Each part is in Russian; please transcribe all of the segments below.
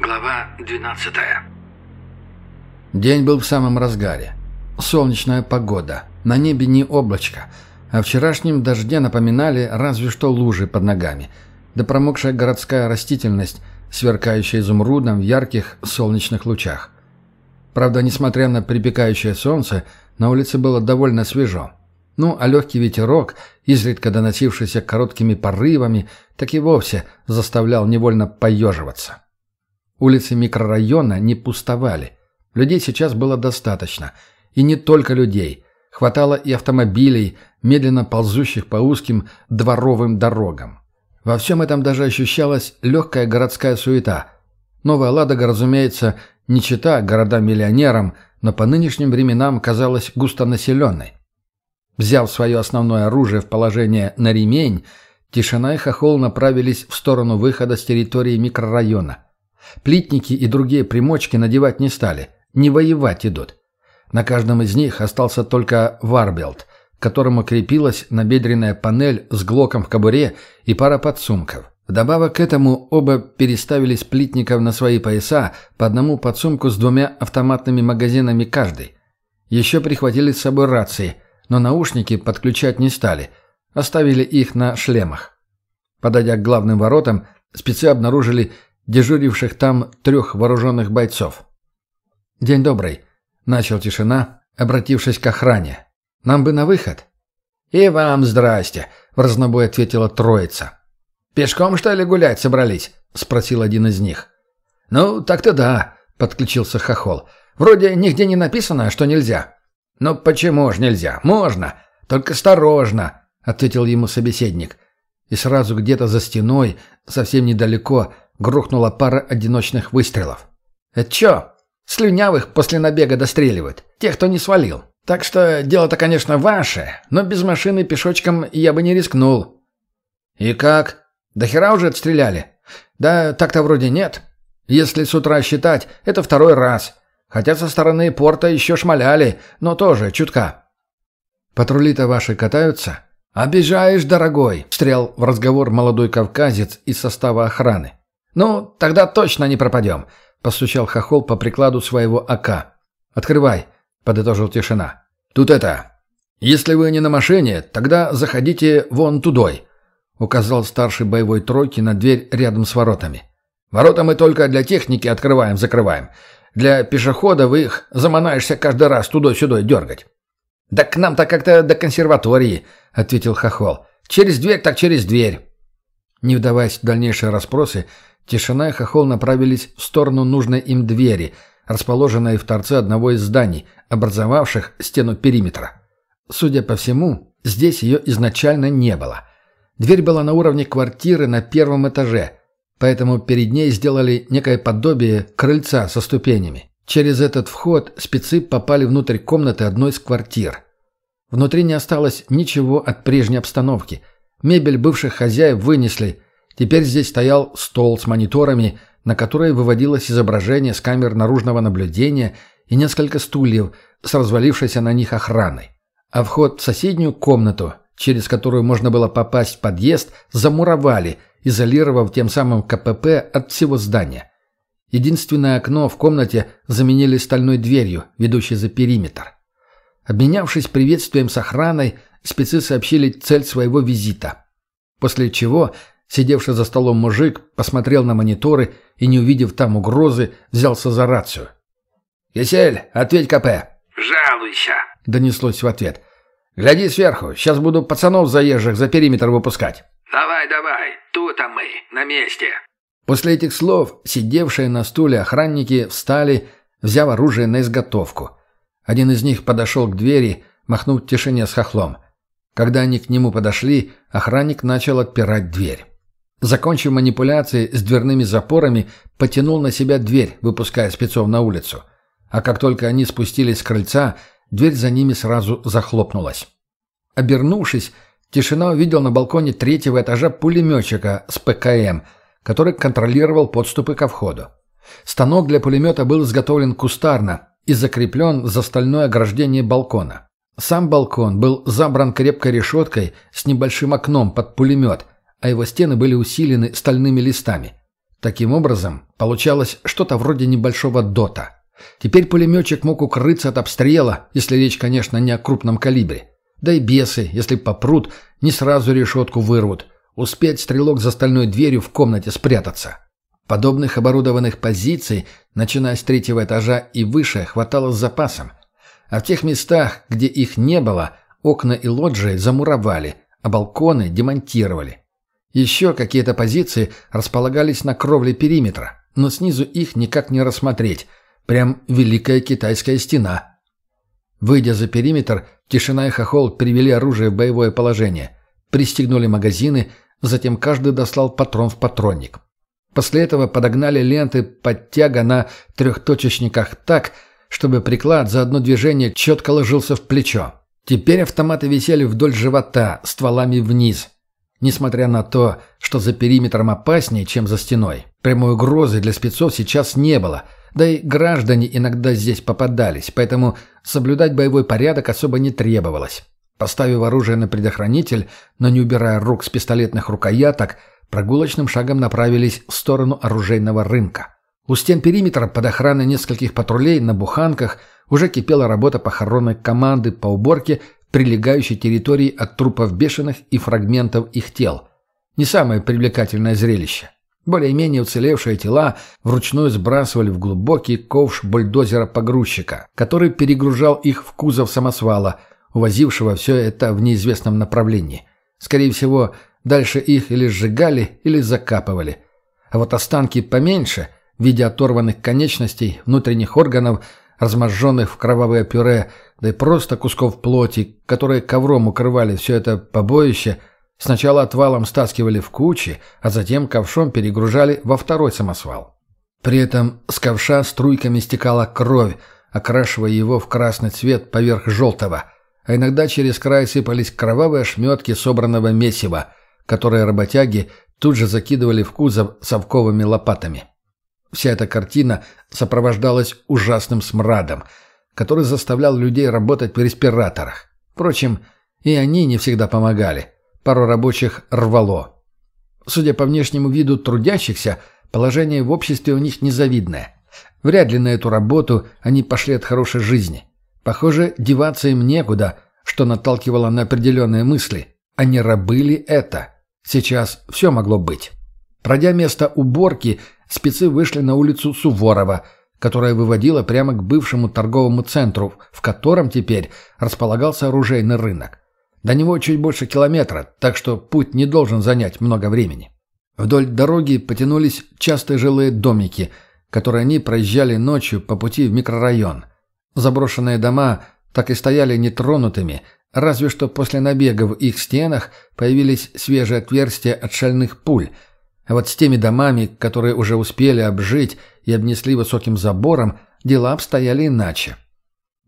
Глава 12 День был в самом разгаре. Солнечная погода. На небе не облачко. О вчерашнем дожде напоминали разве что лужи под ногами. Да промокшая городская растительность, сверкающая изумрудом в ярких солнечных лучах. Правда, несмотря на припекающее солнце, на улице было довольно свежо. Ну, а легкий ветерок, изредка доносившийся короткими порывами, так и вовсе заставлял невольно поеживаться. Улицы микрорайона не пустовали. Людей сейчас было достаточно. И не только людей. Хватало и автомобилей, медленно ползущих по узким дворовым дорогам. Во всем этом даже ощущалась легкая городская суета. Новая Ладога, разумеется, не чита городам-миллионерам, но по нынешним временам казалась густонаселенной. Взяв свое основное оружие в положение на ремень, Тишина и Хохол направились в сторону выхода с территории микрорайона – Плитники и другие примочки надевать не стали. Не воевать идут. На каждом из них остался только варбелт, к которому крепилась набедренная панель с глоком в кобуре и пара подсумков. Вдобавок к этому оба переставили сплитников на свои пояса по одному подсумку с двумя автоматными магазинами каждый. Еще прихватили с собой рации, но наушники подключать не стали, оставили их на шлемах. Подойдя к главным воротам, спецы обнаружили дежуривших там трех вооруженных бойцов. «День добрый», — начал тишина, обратившись к охране. «Нам бы на выход». «И вам здрасте», — в разнобой ответила троица. «Пешком, что ли, гулять собрались?» — спросил один из них. «Ну, так-то да», — подключился Хохол. «Вроде нигде не написано, что нельзя». «Ну почему ж нельзя? Можно. Только осторожно», — ответил ему собеседник. И сразу где-то за стеной, совсем недалеко, Грохнула пара одиночных выстрелов. «Это чё? Слюнявых после набега достреливают. Тех, кто не свалил. Так что дело-то, конечно, ваше, но без машины пешочком я бы не рискнул». «И как? До хера уже отстреляли?» «Да так-то вроде нет. Если с утра считать, это второй раз. Хотя со стороны порта еще шмаляли, но тоже чутка». «Патрули-то ваши катаются?» «Обижаешь, дорогой!» — встрял в разговор молодой кавказец из состава охраны. «Ну, тогда точно не пропадем», — постучал Хохол по прикладу своего АК. «Открывай», — подытожил тишина. «Тут это... Если вы не на машине, тогда заходите вон тудой», — указал старший боевой тройки на дверь рядом с воротами. «Ворота мы только для техники открываем-закрываем. Для пешехода вы их заманаешься каждый раз тудой-сюдой дергать». «Да к нам-то как-то до консерватории», — ответил Хохол. «Через дверь так через дверь». Не вдаваясь в дальнейшие расспросы, Тишина и Хохол направились в сторону нужной им двери, расположенной в торце одного из зданий, образовавших стену периметра. Судя по всему, здесь ее изначально не было. Дверь была на уровне квартиры на первом этаже, поэтому перед ней сделали некое подобие крыльца со ступенями. Через этот вход спецы попали внутрь комнаты одной из квартир. Внутри не осталось ничего от прежней обстановки. Мебель бывших хозяев вынесли – Теперь здесь стоял стол с мониторами, на которые выводилось изображение с камер наружного наблюдения и несколько стульев с развалившейся на них охраной. А вход в соседнюю комнату, через которую можно было попасть в подъезд, замуровали, изолировав тем самым КПП от всего здания. Единственное окно в комнате заменили стальной дверью, ведущей за периметр. Обменявшись приветствием с охраной, спецы сообщили цель своего визита. После чего Сидевший за столом мужик посмотрел на мониторы и, не увидев там угрозы, взялся за рацию. «Кисель, ответь КП!» «Жалуйся!» — донеслось в ответ. «Гляди сверху, сейчас буду пацанов заезжих за периметр выпускать». «Давай, давай, тут мы, на месте!» После этих слов сидевшие на стуле охранники встали, взяв оружие на изготовку. Один из них подошел к двери, махнув тишине с хохлом. Когда они к нему подошли, охранник начал отпирать дверь. Закончив манипуляции с дверными запорами, потянул на себя дверь, выпуская спецов на улицу. А как только они спустились с крыльца, дверь за ними сразу захлопнулась. Обернувшись, Тишина увидел на балконе третьего этажа пулеметчика с ПКМ, который контролировал подступы ко входу. Станок для пулемета был изготовлен кустарно и закреплен за стальное ограждение балкона. Сам балкон был забран крепкой решеткой с небольшим окном под пулемет – а его стены были усилены стальными листами. Таким образом, получалось что-то вроде небольшого дота. Теперь пулеметчик мог укрыться от обстрела, если речь, конечно, не о крупном калибре. Да и бесы, если попрут, не сразу решетку вырвут. Успеть стрелок за стальной дверью в комнате спрятаться. Подобных оборудованных позиций, начиная с третьего этажа и выше, хватало с запасом. А в тех местах, где их не было, окна и лоджии замуровали, а балконы демонтировали. Еще какие-то позиции располагались на кровле периметра, но снизу их никак не рассмотреть. Прям Великая Китайская стена. Выйдя за периметр, Тишина и Хохол перевели оружие в боевое положение, пристегнули магазины, затем каждый дослал патрон в патронник. После этого подогнали ленты подтяга на трехточечниках так, чтобы приклад за одно движение четко ложился в плечо. Теперь автоматы висели вдоль живота, стволами вниз. Несмотря на то, что за периметром опаснее, чем за стеной, прямой угрозы для спецов сейчас не было – да и граждане иногда здесь попадались, поэтому соблюдать боевой порядок особо не требовалось. Поставив оружие на предохранитель, но не убирая рук с пистолетных рукояток, прогулочным шагом направились в сторону оружейного рынка. У стен периметра под охраной нескольких патрулей на буханках уже кипела работа похоронной команды по уборке прилегающей территории от трупов бешеных и фрагментов их тел. Не самое привлекательное зрелище. Более-менее уцелевшие тела вручную сбрасывали в глубокий ковш бульдозера-погрузчика, который перегружал их в кузов самосвала, увозившего все это в неизвестном направлении. Скорее всего, дальше их или сжигали, или закапывали. А вот останки поменьше, в виде оторванных конечностей, внутренних органов, разможженных в кровавое пюре, да и просто кусков плоти, которые ковром укрывали все это побоище – Сначала отвалом стаскивали в кучи, а затем ковшом перегружали во второй самосвал. При этом с ковша струйками стекала кровь, окрашивая его в красный цвет поверх желтого, а иногда через край сыпались кровавые ошметки собранного месива, которые работяги тут же закидывали в кузов совковыми лопатами. Вся эта картина сопровождалась ужасным смрадом, который заставлял людей работать в респираторах. Впрочем, и они не всегда помогали – Пару рабочих рвало. Судя по внешнему виду трудящихся, положение в обществе у них незавидное. Вряд ли на эту работу они пошли от хорошей жизни. Похоже, деваться им некуда, что наталкивало на определенные мысли. Они ли это? Сейчас все могло быть. Пройдя место уборки, спецы вышли на улицу Суворова, которая выводила прямо к бывшему торговому центру, в котором теперь располагался оружейный рынок. До него чуть больше километра, так что путь не должен занять много времени. Вдоль дороги потянулись частые жилые домики, которые они проезжали ночью по пути в микрорайон. Заброшенные дома так и стояли нетронутыми, разве что после набега в их стенах появились свежие отверстия от шальных пуль. А вот с теми домами, которые уже успели обжить и обнесли высоким забором, дела обстояли иначе.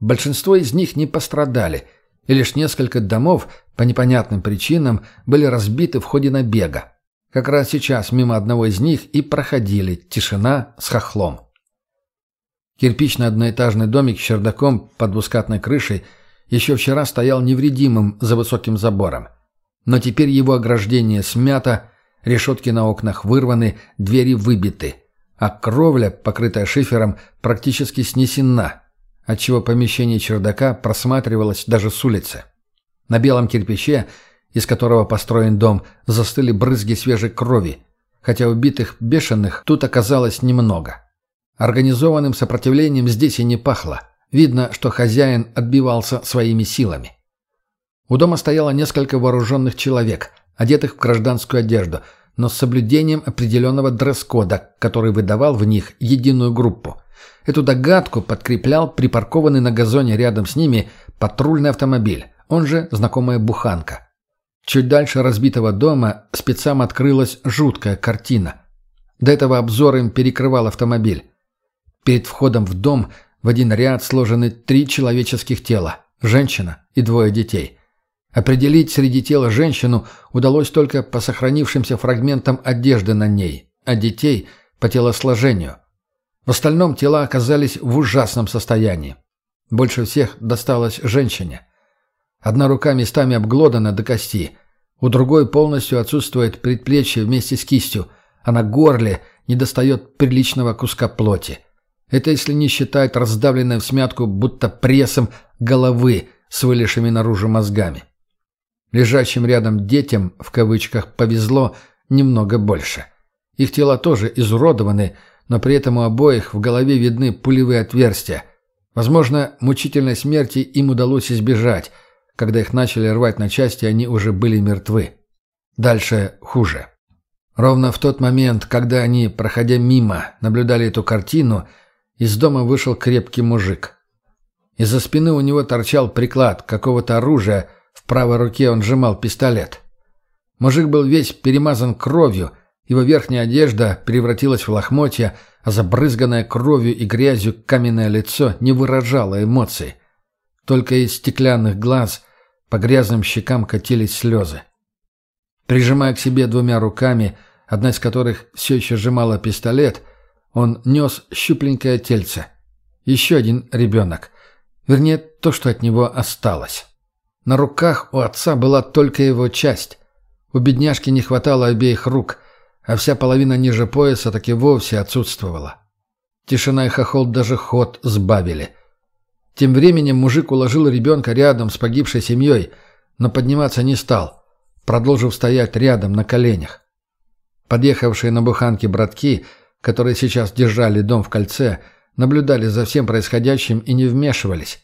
Большинство из них не пострадали – и лишь несколько домов по непонятным причинам были разбиты в ходе набега. Как раз сейчас мимо одного из них и проходили тишина с хохлом. Кирпичный одноэтажный домик с чердаком под двускатной крышей еще вчера стоял невредимым за высоким забором. Но теперь его ограждение смято, решетки на окнах вырваны, двери выбиты, а кровля, покрытая шифером, практически снесена, отчего помещение чердака просматривалось даже с улицы. На белом кирпиче, из которого построен дом, застыли брызги свежей крови, хотя убитых бешеных тут оказалось немного. Организованным сопротивлением здесь и не пахло. Видно, что хозяин отбивался своими силами. У дома стояло несколько вооруженных человек, одетых в гражданскую одежду, но с соблюдением определенного дресс-кода, который выдавал в них единую группу – Эту догадку подкреплял припаркованный на газоне рядом с ними патрульный автомобиль, он же знакомая буханка. Чуть дальше разбитого дома спецам открылась жуткая картина. До этого обзор им перекрывал автомобиль. Перед входом в дом в один ряд сложены три человеческих тела – женщина и двое детей. Определить среди тела женщину удалось только по сохранившимся фрагментам одежды на ней, а детей – по телосложению – в остальном тела оказались в ужасном состоянии. Больше всех досталось женщине. Одна рука местами обглодана до кости, у другой полностью отсутствует предплечье вместе с кистью, а на горле недостает приличного куска плоти. Это если не считать раздавленной в смятку будто прессом головы с вылезшими наружу мозгами. Лежащим рядом детям, в кавычках, повезло немного больше. Их тела тоже изуродованы, но при этом у обоих в голове видны пулевые отверстия. Возможно, мучительной смерти им удалось избежать. Когда их начали рвать на части, они уже были мертвы. Дальше хуже. Ровно в тот момент, когда они, проходя мимо, наблюдали эту картину, из дома вышел крепкий мужик. Из-за спины у него торчал приклад какого-то оружия, в правой руке он сжимал пистолет. Мужик был весь перемазан кровью, его верхняя одежда превратилась в лохмотья, а забрызганное кровью и грязью каменное лицо не выражало эмоций. Только из стеклянных глаз по грязным щекам катились слезы. Прижимая к себе двумя руками, одна из которых все еще сжимала пистолет, он нес щупленькое тельце. Еще один ребенок. Вернее, то, что от него осталось. На руках у отца была только его часть. У бедняжки не хватало обеих рук, а вся половина ниже пояса так и вовсе отсутствовала. Тишина и хохол даже ход сбавили. Тем временем мужик уложил ребенка рядом с погибшей семьей, но подниматься не стал, продолжив стоять рядом на коленях. Подъехавшие на буханке братки, которые сейчас держали дом в кольце, наблюдали за всем происходящим и не вмешивались.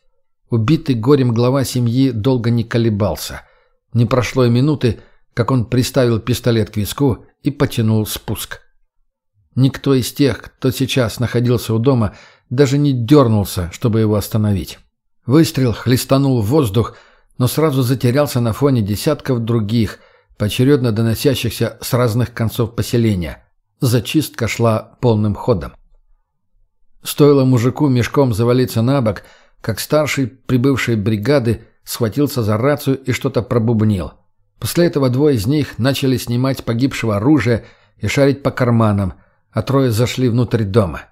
Убитый горем глава семьи долго не колебался. Не прошло и минуты, как он приставил пистолет к виску и потянул спуск. Никто из тех, кто сейчас находился у дома, даже не дернулся, чтобы его остановить. Выстрел хлестанул в воздух, но сразу затерялся на фоне десятков других, поочередно доносящихся с разных концов поселения. Зачистка шла полным ходом. Стоило мужику мешком завалиться на бок, как старший прибывшей бригады схватился за рацию и что-то пробубнил. После этого двое из них начали снимать погибшего оружия и шарить по карманам, а трое зашли внутрь дома.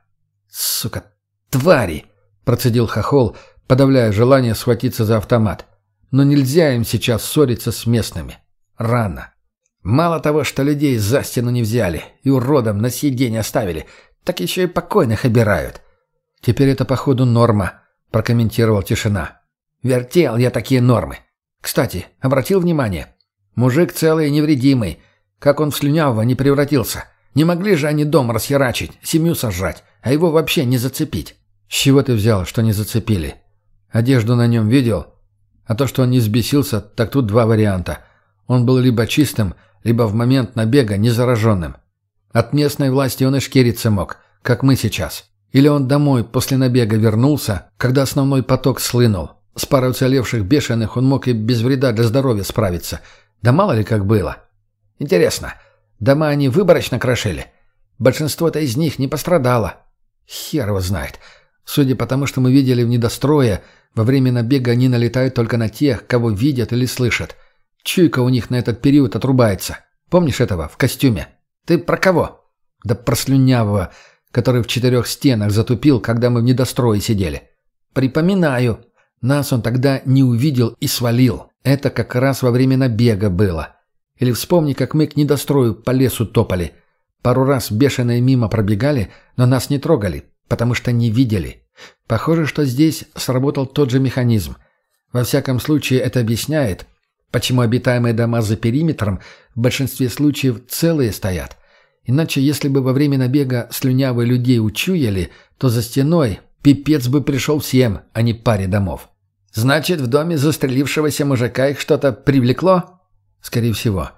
«Сука, твари!» – процедил Хохол, подавляя желание схватиться за автомат. «Но нельзя им сейчас ссориться с местными. Рано. Мало того, что людей за стену не взяли и уродом на сей день оставили, так еще и покойных обирают. Теперь это, походу, норма», – прокомментировал Тишина. «Вертел я такие нормы. Кстати, обратил внимание?» Мужик целый и невредимый. Как он в слюнявого не превратился. Не могли же они дом расхерачить, семью сожрать, а его вообще не зацепить. С чего ты взял, что не зацепили? Одежду на нем видел? А то, что он не взбесился, так тут два варианта. Он был либо чистым, либо в момент набега незараженным. От местной власти он и шкериться мог, как мы сейчас. Или он домой после набега вернулся, когда основной поток слынул. С парой уцелевших бешеных он мог и без вреда для здоровья справиться – да мало ли как было. Интересно, дома они выборочно крошили? Большинство-то из них не пострадало. Хер его знает. Судя по тому, что мы видели в недострое, во время набега они налетают только на тех, кого видят или слышат. Чуйка у них на этот период отрубается. Помнишь этого, в костюме? Ты про кого? Да про слюнявого, который в четырех стенах затупил, когда мы в недострое сидели. Припоминаю. Нас он тогда не увидел и свалил. Это как раз во время набега было. Или вспомни, как мы к недострою по лесу топали. Пару раз бешеные мимо пробегали, но нас не трогали, потому что не видели. Похоже, что здесь сработал тот же механизм. Во всяком случае, это объясняет, почему обитаемые дома за периметром в большинстве случаев целые стоят. Иначе, если бы во время набега слюнявые людей учуяли, то за стеной пипец бы пришел всем, а не паре домов. Значит, в доме застрелившегося мужика их что-то привлекло? Скорее всего.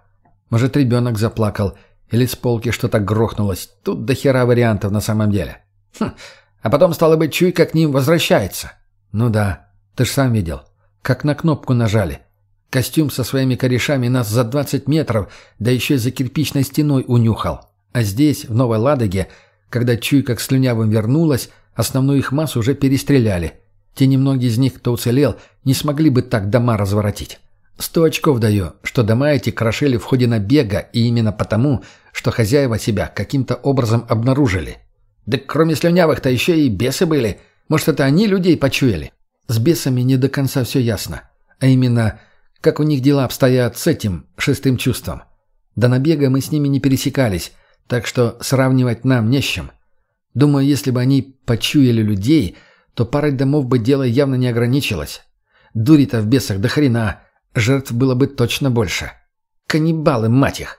Может, ребенок заплакал, или с полки что-то грохнулось. Тут до хера вариантов на самом деле. Хм. А потом, стало быть, чуйка к ним возвращается. Ну да, ты ж сам видел. Как на кнопку нажали. Костюм со своими корешами нас за 20 метров, да еще и за кирпичной стеной унюхал. А здесь, в Новой Ладоге, когда чуйка к слюнявым вернулась, основную их массу уже перестреляли – те немногие из них, кто уцелел, не смогли бы так дома разворотить. Сто очков даю, что дома эти крошили в ходе набега, и именно потому, что хозяева себя каким-то образом обнаружили. Да кроме слюнявых-то еще и бесы были. Может, это они людей почуяли? С бесами не до конца все ясно. А именно, как у них дела обстоят с этим шестым чувством. До набега мы с ними не пересекались, Так что сравнивать нам не с чем. Думаю, если бы они почуяли людей, то парой домов бы дело явно не ограничилось. Дури-то в бесах до хрена, жертв было бы точно больше. Каннибалы, мать их!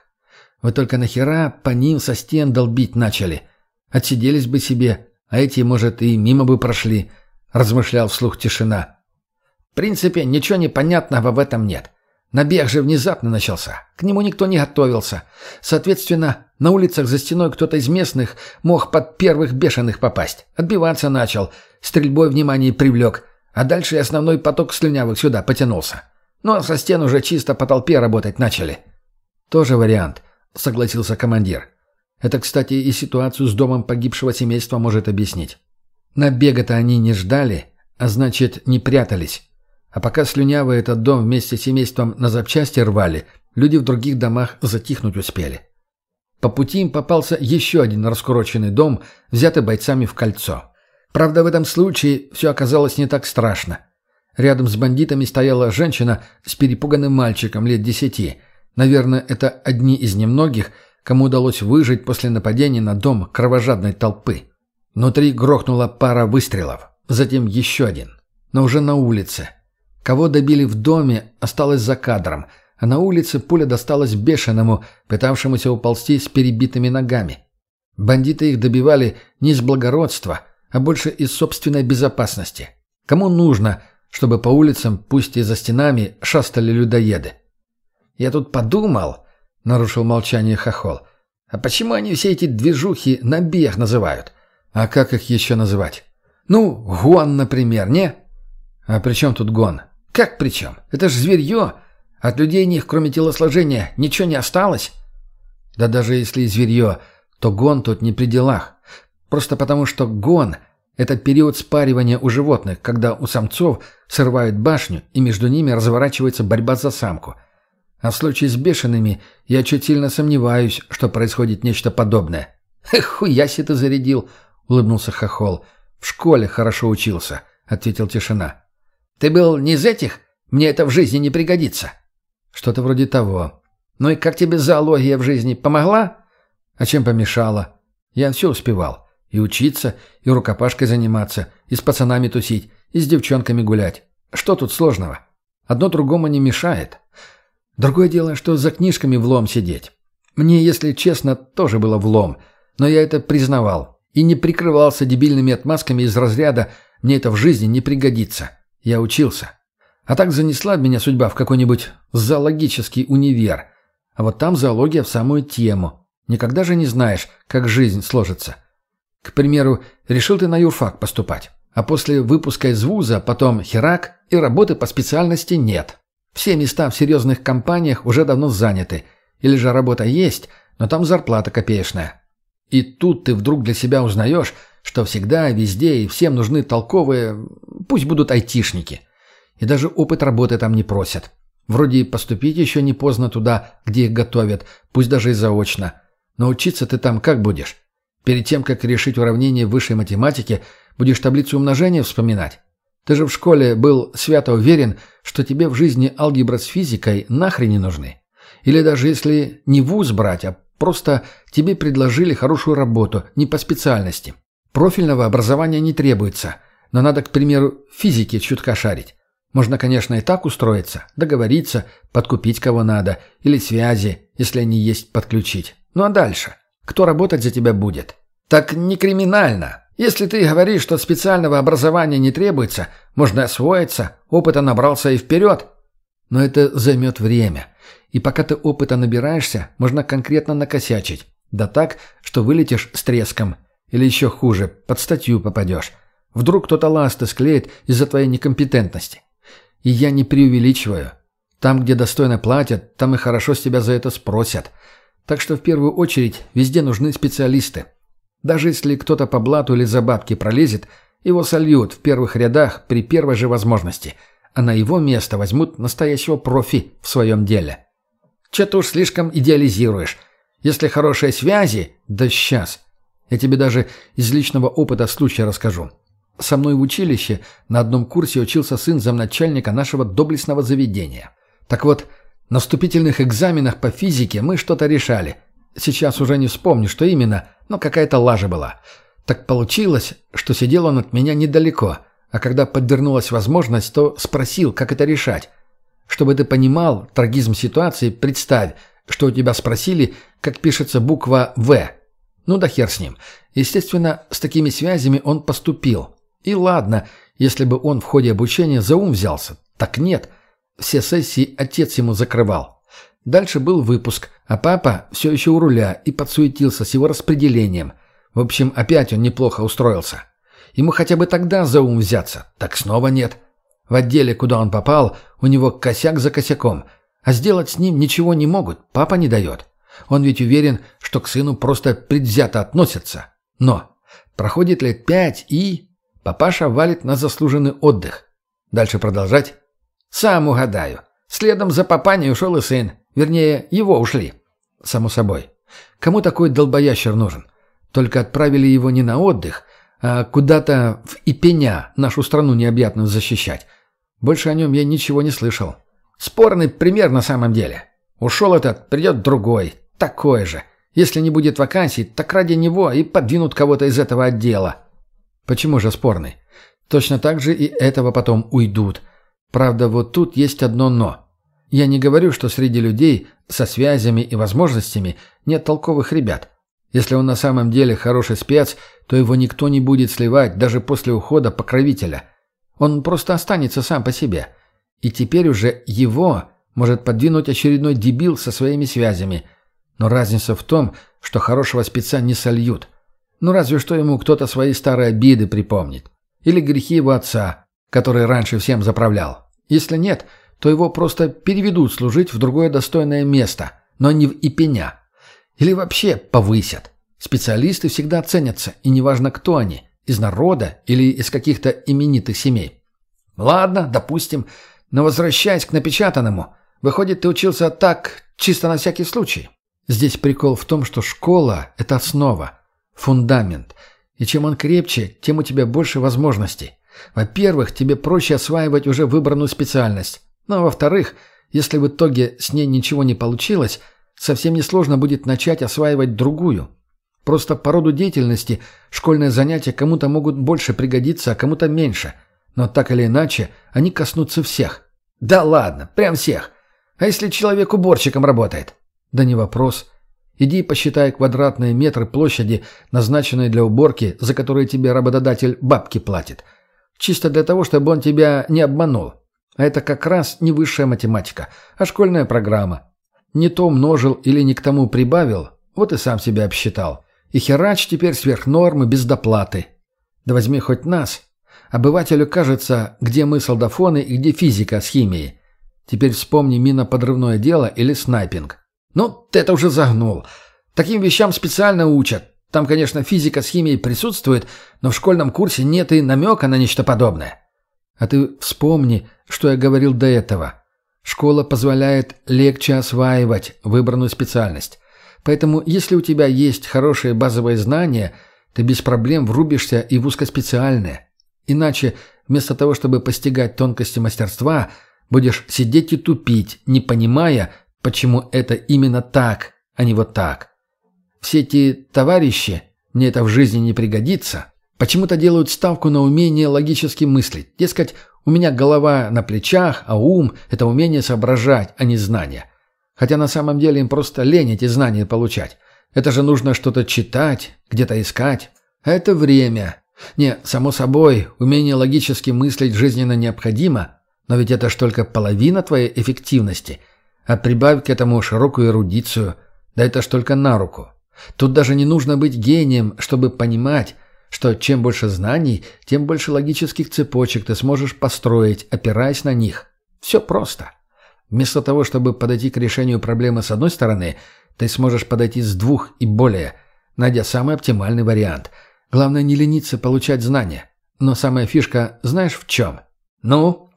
Вы только нахера по ним со стен долбить начали? Отсиделись бы себе, а эти, может, и мимо бы прошли, размышлял вслух тишина. В принципе, ничего непонятного в этом нет. Набег же внезапно начался. К нему никто не готовился. Соответственно, на улицах за стеной кто-то из местных мог под первых бешеных попасть. Отбиваться начал, стрельбой внимание привлек, а дальше основной поток слюнявых сюда потянулся. Ну а со стен уже чисто по толпе работать начали. Тоже вариант, согласился командир. Это, кстати, и ситуацию с домом погибшего семейства может объяснить. Набега-то они не ждали, а значит, не прятались. А пока слюнявые этот дом вместе с семейством на запчасти рвали, люди в других домах затихнуть успели. По пути им попался еще один раскуроченный дом, взятый бойцами в кольцо. Правда, в этом случае все оказалось не так страшно. Рядом с бандитами стояла женщина с перепуганным мальчиком лет десяти. Наверное, это одни из немногих, кому удалось выжить после нападения на дом кровожадной толпы. Внутри грохнула пара выстрелов, затем еще один. Но уже на улице. Кого добили в доме, осталось за кадром – а на улице пуля досталась бешеному, пытавшемуся уползти с перебитыми ногами. Бандиты их добивали не из благородства, а больше из собственной безопасности. Кому нужно, чтобы по улицам, пусть и за стенами, шастали людоеды? «Я тут подумал», — нарушил молчание Хохол, «а почему они все эти движухи набег называют? А как их еще называть? Ну, гон, например, не?» «А при чем тут гон?» «Как при чем? Это ж зверье!» От людей них, кроме телосложения, ничего не осталось. Да даже если и зверье, то гон тут не при делах. Просто потому, что гон – это период спаривания у животных, когда у самцов срывают башню, и между ними разворачивается борьба за самку. А в случае с бешеными я чуть сильно сомневаюсь, что происходит нечто подобное. «Хуяси ты зарядил!» – улыбнулся Хохол. «В школе хорошо учился», – ответил Тишина. «Ты был не из этих? Мне это в жизни не пригодится». Что-то вроде того. Ну и как тебе зоология в жизни? Помогла? А чем помешала? Я все успевал. И учиться, и рукопашкой заниматься, и с пацанами тусить, и с девчонками гулять. Что тут сложного? Одно другому не мешает. Другое дело, что за книжками влом сидеть. Мне, если честно, тоже было влом, но я это признавал. И не прикрывался дебильными отмазками из разряда «мне это в жизни не пригодится». Я учился. А так занесла меня судьба в какой-нибудь зоологический универ. А вот там зоология в самую тему. Никогда же не знаешь, как жизнь сложится. К примеру, решил ты на юрфак поступать. А после выпуска из вуза потом херак и работы по специальности нет. Все места в серьезных компаниях уже давно заняты. Или же работа есть, но там зарплата копеечная. И тут ты вдруг для себя узнаешь, что всегда, везде и всем нужны толковые, пусть будут айтишники – и даже опыт работы там не просят. Вроде поступить еще не поздно туда, где их готовят, пусть даже и заочно. Но учиться ты там как будешь? Перед тем, как решить уравнение высшей математики, будешь таблицу умножения вспоминать? Ты же в школе был свято уверен, что тебе в жизни алгебра с физикой нахрен не нужны. Или даже если не вуз брать, а просто тебе предложили хорошую работу, не по специальности. Профильного образования не требуется, но надо, к примеру, физике чутка шарить. Можно, конечно, и так устроиться, договориться, подкупить кого надо, или связи, если они есть, подключить. Ну а дальше? Кто работать за тебя будет? Так не криминально. Если ты говоришь, что специального образования не требуется, можно освоиться, опыта набрался и вперед. Но это займет время. И пока ты опыта набираешься, можно конкретно накосячить. Да так, что вылетишь с треском. Или еще хуже, под статью попадешь. Вдруг кто-то ласты склеит из-за твоей некомпетентности. И я не преувеличиваю. Там, где достойно платят, там и хорошо с тебя за это спросят. Так что в первую очередь везде нужны специалисты. Даже если кто-то по блату или за бабки пролезет, его сольют в первых рядах при первой же возможности, а на его место возьмут настоящего профи в своем деле. Че-то уж слишком идеализируешь. Если хорошие связи, да сейчас. Я тебе даже из личного опыта случая расскажу. Со мной в училище на одном курсе учился сын замначальника нашего доблестного заведения. Так вот, на вступительных экзаменах по физике мы что-то решали. Сейчас уже не вспомню, что именно, но какая-то лажа была. Так получилось, что сидел он от меня недалеко, а когда подвернулась возможность, то спросил, как это решать. Чтобы ты понимал трагизм ситуации, представь, что у тебя спросили, как пишется буква «В». Ну да хер с ним. Естественно, с такими связями он поступил. И ладно, если бы он в ходе обучения за ум взялся. Так нет. Все сессии отец ему закрывал. Дальше был выпуск, а папа все еще у руля и подсуетился с его распределением. В общем, опять он неплохо устроился. Ему хотя бы тогда за ум взяться, так снова нет. В отделе, куда он попал, у него косяк за косяком, а сделать с ним ничего не могут, папа не дает. Он ведь уверен, что к сыну просто предвзято относятся. Но проходит лет пять и... Папаша валит на заслуженный отдых. Дальше продолжать? Сам угадаю. Следом за папаней ушел и сын. Вернее, его ушли. Само собой. Кому такой долбоящер нужен? Только отправили его не на отдых, а куда-то в Ипеня, нашу страну необъятную, защищать. Больше о нем я ничего не слышал. Спорный пример на самом деле. Ушел этот, придет другой. Такое же. Если не будет вакансий, так ради него и подвинут кого-то из этого отдела. Почему же спорный? Точно так же и этого потом уйдут. Правда, вот тут есть одно «но». Я не говорю, что среди людей со связями и возможностями нет толковых ребят. Если он на самом деле хороший спец, то его никто не будет сливать даже после ухода покровителя. Он просто останется сам по себе. И теперь уже его может подвинуть очередной дебил со своими связями – но разница в том, что хорошего спеца не сольют. Ну разве что ему кто-то свои старые обиды припомнит. Или грехи его отца, который раньше всем заправлял. Если нет, то его просто переведут служить в другое достойное место, но не в Ипеня. Или вообще повысят. Специалисты всегда ценятся, и неважно кто они, из народа или из каких-то именитых семей. Ладно, допустим, но возвращаясь к напечатанному, выходит, ты учился так, чисто на всякий случай. Здесь прикол в том, что школа – это основа, фундамент. И чем он крепче, тем у тебя больше возможностей. Во-первых, тебе проще осваивать уже выбранную специальность. Ну а во-вторых, если в итоге с ней ничего не получилось, совсем несложно будет начать осваивать другую. Просто по роду деятельности школьные занятия кому-то могут больше пригодиться, а кому-то меньше. Но так или иначе, они коснутся всех. Да ладно, прям всех. А если человек уборщиком работает? Да не вопрос. Иди посчитай квадратные метры площади, назначенной для уборки, за которые тебе работодатель бабки платит. Чисто для того, чтобы он тебя не обманул. А это как раз не высшая математика, а школьная программа. Не то умножил или не к тому прибавил, вот и сам себя обсчитал. И херач теперь сверх нормы без доплаты. Да возьми хоть нас. Обывателю кажется, где мы солдафоны и где физика с химией. Теперь вспомни миноподрывное дело или снайпинг. Ну, ты это уже загнул. Таким вещам специально учат. Там, конечно, физика с химией присутствует, но в школьном курсе нет и намека на нечто подобное. А ты вспомни, что я говорил до этого. Школа позволяет легче осваивать выбранную специальность. Поэтому, если у тебя есть хорошие базовые знания, ты без проблем врубишься и в узкоспециальное. Иначе, вместо того, чтобы постигать тонкости мастерства, будешь сидеть и тупить, не понимая, Почему это именно так, а не вот так? Все эти товарищи, мне это в жизни не пригодится, почему-то делают ставку на умение логически мыслить. Дескать, у меня голова на плечах, а ум – это умение соображать, а не знания. Хотя на самом деле им просто лень эти знания получать. Это же нужно что-то читать, где-то искать. А это время. Не, само собой, умение логически мыслить жизненно необходимо, но ведь это ж только половина твоей эффективности – а прибавь к этому широкую эрудицию, да это ж только на руку. Тут даже не нужно быть гением, чтобы понимать, что чем больше знаний, тем больше логических цепочек ты сможешь построить, опираясь на них. Все просто. Вместо того, чтобы подойти к решению проблемы с одной стороны, ты сможешь подойти с двух и более, найдя самый оптимальный вариант. Главное не лениться получать знания. Но самая фишка знаешь в чем? Ну,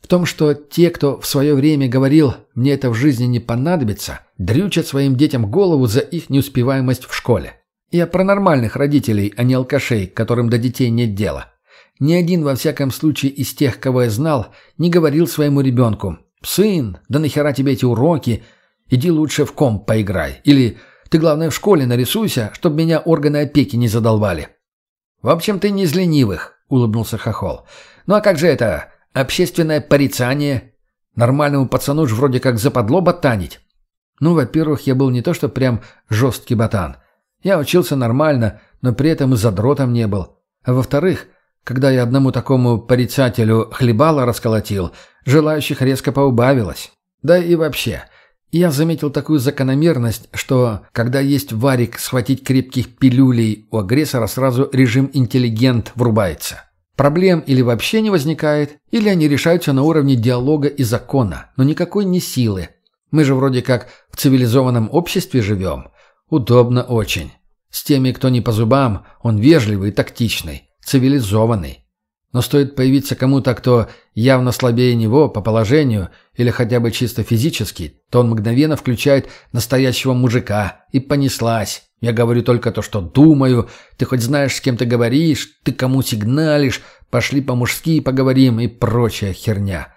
в том, что те, кто в свое время говорил «мне это в жизни не понадобится», дрючат своим детям голову за их неуспеваемость в школе. Я про нормальных родителей, а не алкашей, которым до детей нет дела. Ни один, во всяком случае, из тех, кого я знал, не говорил своему ребенку «Сын, да нахера тебе эти уроки? Иди лучше в комп поиграй» или Ты, главное, в школе нарисуйся, чтобы меня органы опеки не задолбали». «В общем, ты не из ленивых», — улыбнулся Хохол. «Ну а как же это? Общественное порицание? Нормальному пацану ж вроде как западло ботанить». Ну, во-первых, я был не то что прям жесткий ботан. Я учился нормально, но при этом и задротом не был. А во-вторых, когда я одному такому порицателю хлебало расколотил, желающих резко поубавилось. Да и вообще, я заметил такую закономерность, что когда есть варик схватить крепких пилюлей, у агрессора сразу режим интеллигент врубается. Проблем или вообще не возникает, или они решаются на уровне диалога и закона, но никакой не силы. Мы же вроде как в цивилизованном обществе живем. Удобно очень. С теми, кто не по зубам, он вежливый и тактичный, цивилизованный. Но стоит появиться кому-то, кто явно слабее него по положению или хотя бы чисто физически, то он мгновенно включает настоящего мужика. И понеслась. Я говорю только то, что думаю. Ты хоть знаешь, с кем ты говоришь, ты кому сигналишь, пошли по-мужски поговорим и прочая херня.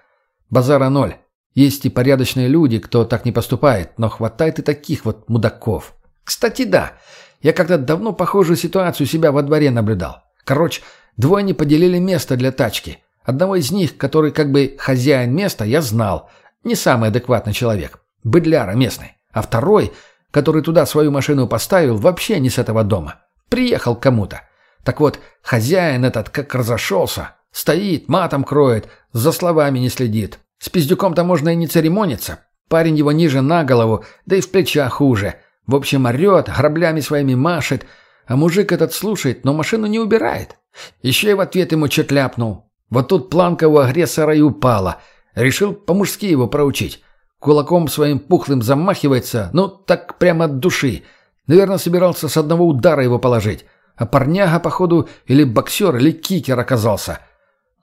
Базара ноль. Есть и порядочные люди, кто так не поступает, но хватает и таких вот мудаков. Кстати, да, я когда-то давно похожую ситуацию себя во дворе наблюдал. Короче, двое не поделили место для тачки. Одного из них, который как бы хозяин места, я знал. Не самый адекватный человек. Быдляра местный. А второй, который туда свою машину поставил, вообще не с этого дома. Приехал кому-то. Так вот, хозяин этот как разошелся. Стоит, матом кроет, за словами не следит. С пиздюком-то можно и не церемониться. Парень его ниже на голову, да и в плечах хуже. В общем, орет, граблями своими машет, а мужик этот слушает, но машину не убирает. Еще и в ответ ему чет ляпнул. Вот тут планка у агрессора и упала. Решил по-мужски его проучить. Кулаком своим пухлым замахивается, ну, так прямо от души. Наверное, собирался с одного удара его положить. А парняга, походу, или боксер, или кикер оказался.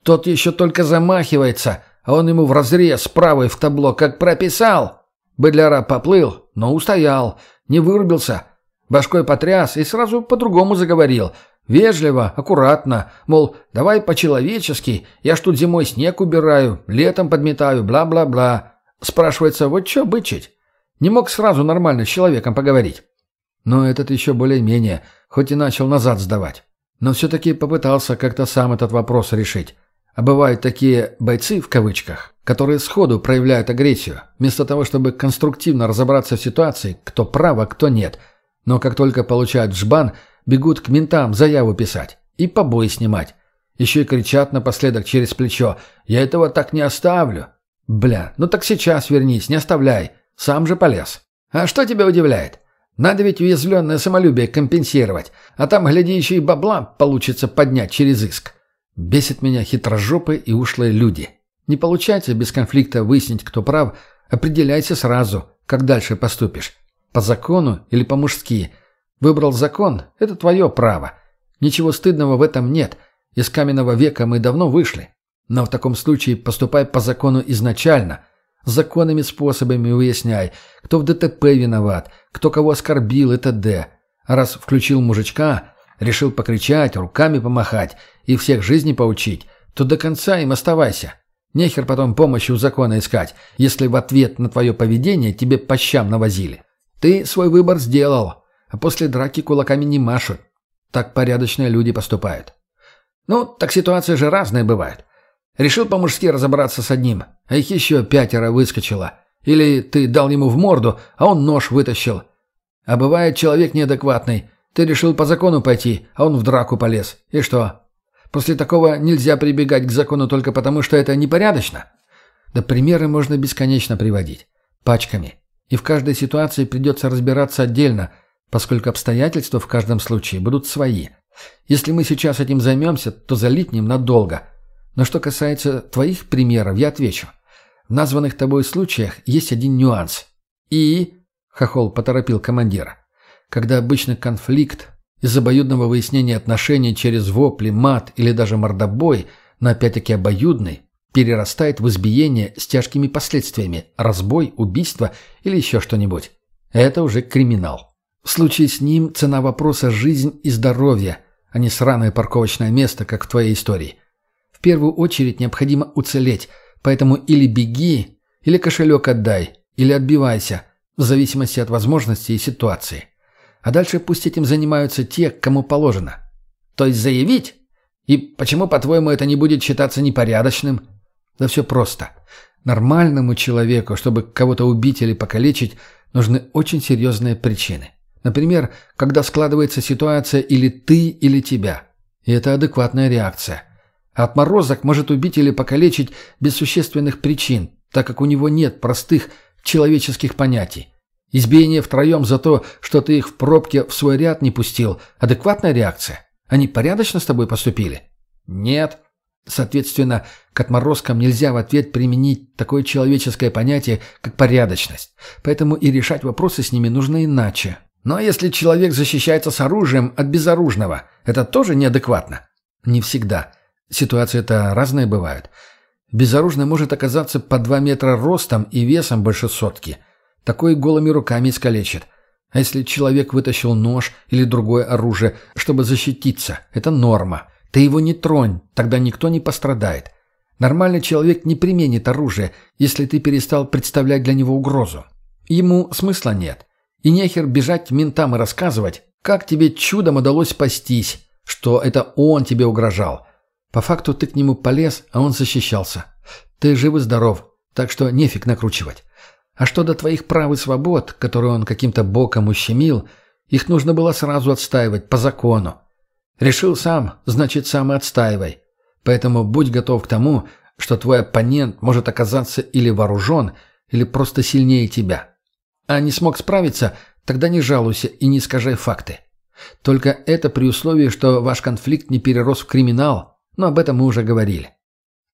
Тот еще только замахивается, а он ему в разрез правой в табло как прописал. Быдляра поплыл, но устоял, не вырубился. Башкой потряс и сразу по-другому заговорил. Вежливо, аккуратно, мол, давай по-человечески, я ж тут зимой снег убираю, летом подметаю, бла-бла-бла. Спрашивается, вот чё бычить? Не мог сразу нормально с человеком поговорить. Но этот еще более-менее, хоть и начал назад сдавать. Но все-таки попытался как-то сам этот вопрос решить. А бывают такие «бойцы» в кавычках, которые сходу проявляют агрессию, вместо того, чтобы конструктивно разобраться в ситуации, кто прав, а кто нет. Но как только получают жбан, бегут к ментам заяву писать и побои снимать. Еще и кричат напоследок через плечо «Я этого так не оставлю». Бля, ну так сейчас вернись, не оставляй. Сам же полез. А что тебя удивляет? Надо ведь уязвленное самолюбие компенсировать, а там, гляди, еще и бабла получится поднять через иск. Бесит меня хитрожопые и ушлые люди. Не получается без конфликта выяснить, кто прав, определяйся сразу, как дальше поступишь. По закону или по-мужски. Выбрал закон – это твое право. Ничего стыдного в этом нет. Из каменного века мы давно вышли. Но в таком случае поступай по закону изначально. Законными способами выясняй, кто в ДТП виноват, кто кого оскорбил и т.д. Раз включил мужичка, решил покричать, руками помахать и всех жизни поучить, то до конца им оставайся. Нехер потом помощи у закона искать, если в ответ на твое поведение тебе по щам навозили. Ты свой выбор сделал, а после драки кулаками не машут. Так порядочные люди поступают. Ну, так ситуации же разные бывают. Решил по-мужски разобраться с одним, а их еще пятеро выскочило. Или ты дал ему в морду, а он нож вытащил. А бывает человек неадекватный. Ты решил по закону пойти, а он в драку полез. И что? После такого нельзя прибегать к закону только потому, что это непорядочно? Да примеры можно бесконечно приводить. Пачками. И в каждой ситуации придется разбираться отдельно, поскольку обстоятельства в каждом случае будут свои. Если мы сейчас этим займемся, то залипнем надолго. Но что касается твоих примеров, я отвечу. В названных тобой случаях есть один нюанс. И... Хохол поторопил командира. Когда обычный конфликт из обоюдного выяснения отношений через вопли, мат или даже мордобой, но опять-таки обоюдный, перерастает в избиение с тяжкими последствиями, разбой, убийство или еще что-нибудь. Это уже криминал. В случае с ним цена вопроса «жизнь и здоровье», а не сраное парковочное место, как в твоей истории. В первую очередь необходимо уцелеть, поэтому или беги, или кошелек отдай, или отбивайся, в зависимости от возможностей и ситуации. А дальше пусть этим занимаются те, кому положено. То есть заявить? И почему, по-твоему, это не будет считаться непорядочным? Да все просто. Нормальному человеку, чтобы кого-то убить или покалечить, нужны очень серьезные причины. Например, когда складывается ситуация или ты, или тебя. И это адекватная реакция. А отморозок может убить или покалечить без существенных причин, так как у него нет простых человеческих понятий. Избиение втроем за то, что ты их в пробке в свой ряд не пустил – адекватная реакция? Они порядочно с тобой поступили? Нет. Соответственно, к отморозкам нельзя в ответ применить такое человеческое понятие, как порядочность. Поэтому и решать вопросы с ними нужно иначе. Но если человек защищается с оружием от безоружного, это тоже неадекватно? Не всегда. Ситуации-то разные бывают. Безоружный может оказаться по 2 метра ростом и весом больше сотки. Такой голыми руками искалечит. А если человек вытащил нож или другое оружие, чтобы защититься, это норма. Ты его не тронь, тогда никто не пострадает. Нормальный человек не применит оружие, если ты перестал представлять для него угрозу. Ему смысла нет. И нехер бежать ментам и рассказывать, как тебе чудом удалось спастись, что это он тебе угрожал. По факту ты к нему полез, а он защищался. Ты жив и здоров, так что нефиг накручивать. А что до твоих прав и свобод, которые он каким-то боком ущемил, их нужно было сразу отстаивать по закону. Решил сам, значит, сам и отстаивай. Поэтому будь готов к тому, что твой оппонент может оказаться или вооружен, или просто сильнее тебя. А не смог справиться, тогда не жалуйся и не искажай факты. Только это при условии, что ваш конфликт не перерос в криминал, но об этом мы уже говорили.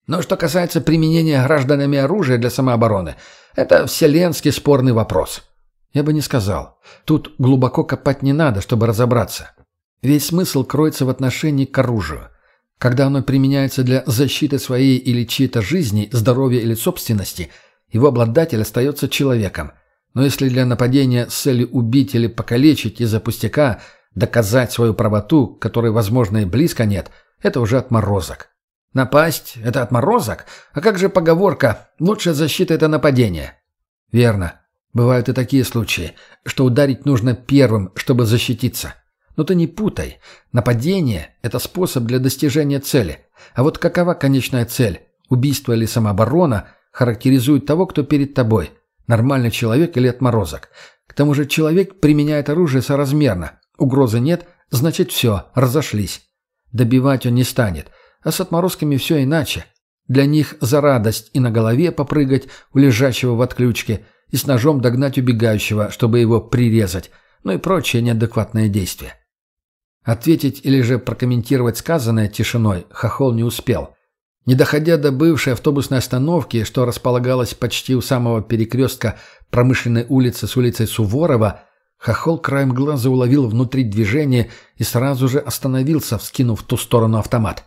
Но что касается применения гражданами оружия для самообороны, это вселенский спорный вопрос. Я бы не сказал. Тут глубоко копать не надо, чтобы разобраться. Весь смысл кроется в отношении к оружию. Когда оно применяется для защиты своей или чьей-то жизни, здоровья или собственности, его обладатель остается человеком. Но если для нападения с целью убить или покалечить из-за пустяка, доказать свою правоту, которой, возможно, и близко нет, это уже отморозок. Напасть – это отморозок? А как же поговорка «лучшая защита – это нападение»? Верно. Бывают и такие случаи, что ударить нужно первым, чтобы защититься. Но ты не путай. Нападение – это способ для достижения цели. А вот какова конечная цель? Убийство или самооборона характеризует того, кто перед тобой. Нормальный человек или отморозок. К тому же человек применяет оружие соразмерно. Угрозы нет, значит все, разошлись. Добивать он не станет. А с отморозками все иначе. Для них за радость и на голове попрыгать у лежащего в отключке, и с ножом догнать убегающего, чтобы его прирезать, ну и прочие неадекватные действия. Ответить или же прокомментировать сказанное тишиной Хохол не успел. Не доходя до бывшей автобусной остановки, что располагалась почти у самого перекрестка промышленной улицы с улицей Суворова, Хохол краем глаза уловил внутри движение и сразу же остановился, вскинув в ту сторону автомат.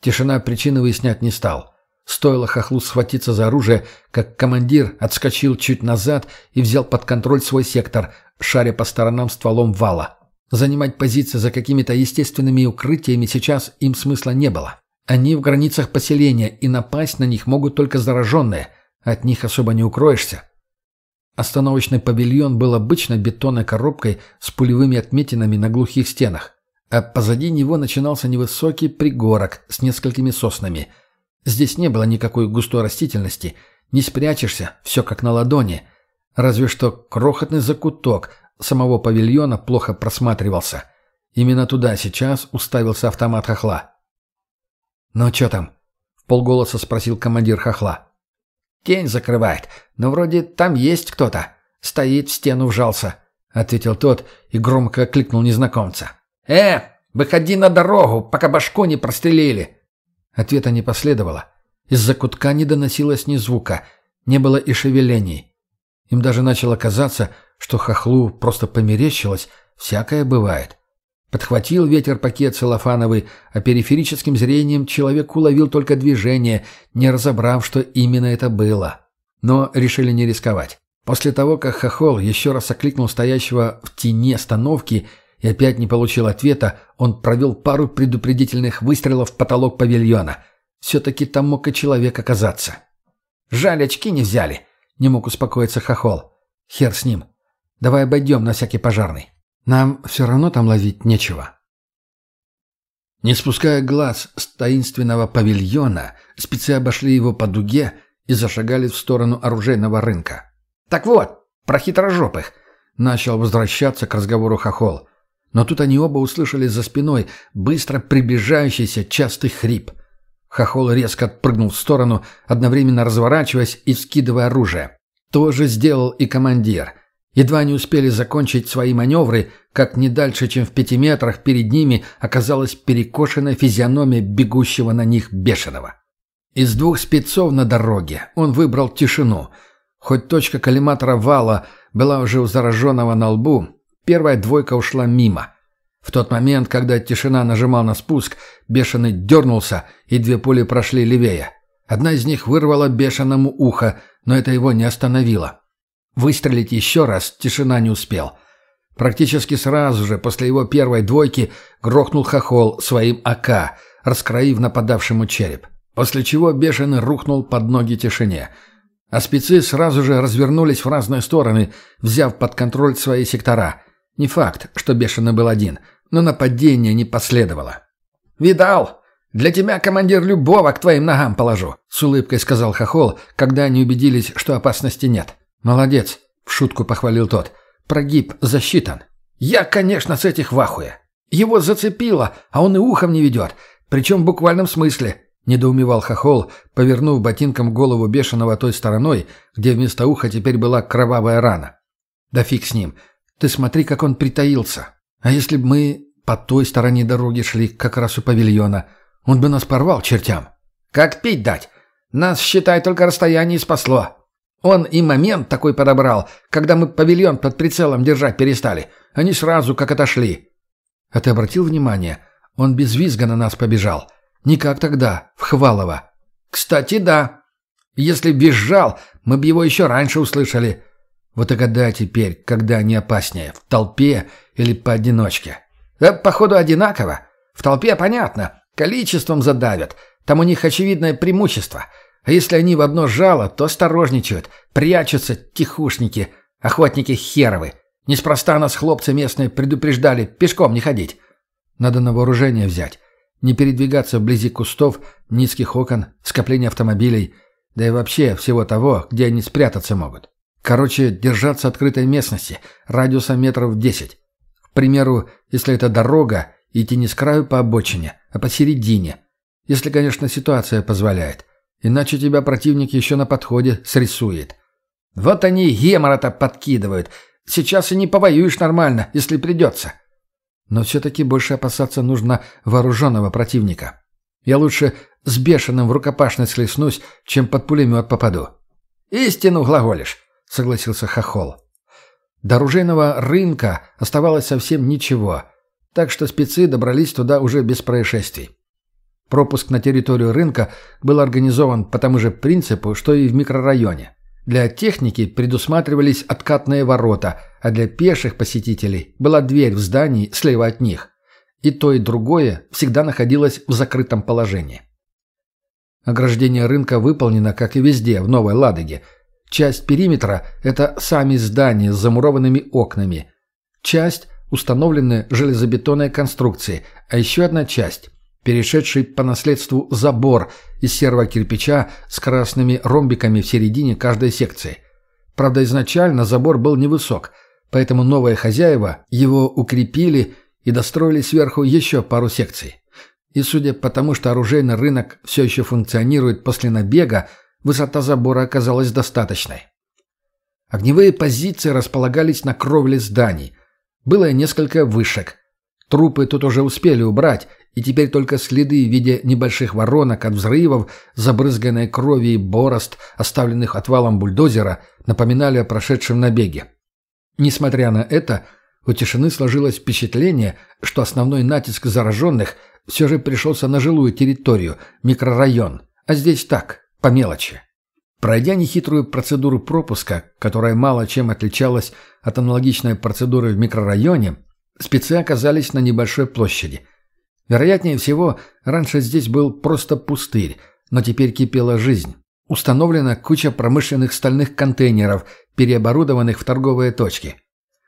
Тишина причины выяснять не стал. Стоило Хохлу схватиться за оружие, как командир отскочил чуть назад и взял под контроль свой сектор, шаря по сторонам стволом вала. Занимать позиции за какими-то естественными укрытиями сейчас им смысла не было. Они в границах поселения, и напасть на них могут только зараженные. От них особо не укроешься. Остановочный павильон был обычной бетонной коробкой с пулевыми отметинами на глухих стенах. А позади него начинался невысокий пригорок с несколькими соснами. Здесь не было никакой густой растительности. Не спрячешься, все как на ладони. Разве что крохотный закуток, самого павильона плохо просматривался. Именно туда сейчас уставился автомат хохла. «Ну что там?» — в полголоса спросил командир хохла. «Тень закрывает, но вроде там есть кто-то. Стоит, в стену вжался», — ответил тот и громко кликнул незнакомца. «Э, выходи на дорогу, пока башку не прострелили!» Ответа не последовало. Из-за кутка не доносилось ни звука, не было и шевелений. Им даже начало казаться, что хохлу просто померещилось, всякое бывает. Подхватил ветер пакет целлофановый, а периферическим зрением человек уловил только движение, не разобрав, что именно это было. Но решили не рисковать. После того, как хохол еще раз окликнул стоящего в тени остановки и опять не получил ответа, он провел пару предупредительных выстрелов в потолок павильона. Все-таки там мог и человек оказаться. «Жаль, очки не взяли», — не мог успокоиться хохол. «Хер с ним. Давай обойдем на всякий пожарный». Нам все равно там ловить нечего». Не спуская глаз с таинственного павильона, спецы обошли его по дуге и зашагали в сторону оружейного рынка. «Так вот, про хитрожопых!» — начал возвращаться к разговору Хохол. Но тут они оба услышали за спиной быстро приближающийся частый хрип. Хохол резко отпрыгнул в сторону, одновременно разворачиваясь и скидывая оружие. То же сделал и командир. Едва не успели закончить свои маневры, как не дальше, чем в пяти метрах перед ними оказалась перекошенная физиономия бегущего на них бешеного. Из двух спецов на дороге он выбрал тишину. Хоть точка коллиматора вала была уже у зараженного на лбу, первая двойка ушла мимо. В тот момент, когда тишина нажимал на спуск, бешеный дернулся, и две пули прошли левее. Одна из них вырвала бешеному ухо, но это его не остановило. Выстрелить еще раз тишина не успел. Практически сразу же после его первой двойки грохнул хохол своим АК, раскроив нападавшему череп. После чего бешеный рухнул под ноги тишине. А спецы сразу же развернулись в разные стороны, взяв под контроль свои сектора. Не факт, что бешеный был один, но нападение не последовало. «Видал? Для тебя, командир, любого к твоим ногам положу», — с улыбкой сказал Хохол, когда они убедились, что опасности нет. «Молодец», — в шутку похвалил тот. «Прогиб засчитан». «Я, конечно, с этих в ахуе. Его зацепило, а он и ухом не ведет. Причем в буквальном смысле», — недоумевал Хохол, повернув ботинком голову бешеного той стороной, где вместо уха теперь была кровавая рана. «Да фиг с ним. Ты смотри, как он притаился. А если бы мы по той стороне дороги шли, как раз у павильона, он бы нас порвал чертям». «Как пить дать? Нас, считай, только расстояние спасло. Он и момент такой подобрал, когда мы павильон под прицелом держать перестали. Они сразу как отошли. А ты обратил внимание? Он без визга на нас побежал. Не как тогда, в Хвалово. Кстати, да. Если б визжал, мы бы его еще раньше услышали. Вот и года теперь, когда они опаснее, в толпе или поодиночке. Да, походу, одинаково. В толпе понятно, количеством задавят. Там у них очевидное преимущество — а если они в одно жало, то осторожничают, прячутся тихушники, охотники херовы. Неспроста нас хлопцы местные предупреждали пешком не ходить. Надо на вооружение взять. Не передвигаться вблизи кустов, низких окон, скопления автомобилей, да и вообще всего того, где они спрятаться могут. Короче, держаться открытой местности, радиуса метров десять. К примеру, если это дорога, идти не с краю по обочине, а посередине. Если, конечно, ситуация позволяет. Иначе тебя противник еще на подходе срисует. Вот они гемора-то подкидывают. Сейчас и не повоюешь нормально, если придется. Но все-таки больше опасаться нужно вооруженного противника. Я лучше с бешеным в рукопашной слеснусь, чем под пулемет попаду. «Истину глаголишь», — согласился Хохол. До оружейного рынка оставалось совсем ничего, так что спецы добрались туда уже без происшествий. Пропуск на территорию рынка был организован по тому же принципу, что и в микрорайоне. Для техники предусматривались откатные ворота, а для пеших посетителей была дверь в здании слева от них. И то, и другое всегда находилось в закрытом положении. Ограждение рынка выполнено, как и везде, в Новой Ладоге. Часть периметра – это сами здания с замурованными окнами. Часть – установлены железобетонные конструкции, а еще одна часть перешедший по наследству забор из серого кирпича с красными ромбиками в середине каждой секции. Правда, изначально забор был невысок, поэтому новые хозяева его укрепили и достроили сверху еще пару секций. И судя по тому, что оружейный рынок все еще функционирует после набега, высота забора оказалась достаточной. Огневые позиции располагались на кровле зданий. Было несколько вышек. Трупы тут уже успели убрать, и теперь только следы в виде небольших воронок от взрывов, забрызганной крови и борозд, оставленных отвалом бульдозера, напоминали о прошедшем набеге. Несмотря на это, у тишины сложилось впечатление, что основной натиск зараженных все же пришелся на жилую территорию, микрорайон, а здесь так, по мелочи. Пройдя нехитрую процедуру пропуска, которая мало чем отличалась от аналогичной процедуры в микрорайоне, спецы оказались на небольшой площади – Вероятнее всего, раньше здесь был просто пустырь, но теперь кипела жизнь. Установлена куча промышленных стальных контейнеров, переоборудованных в торговые точки.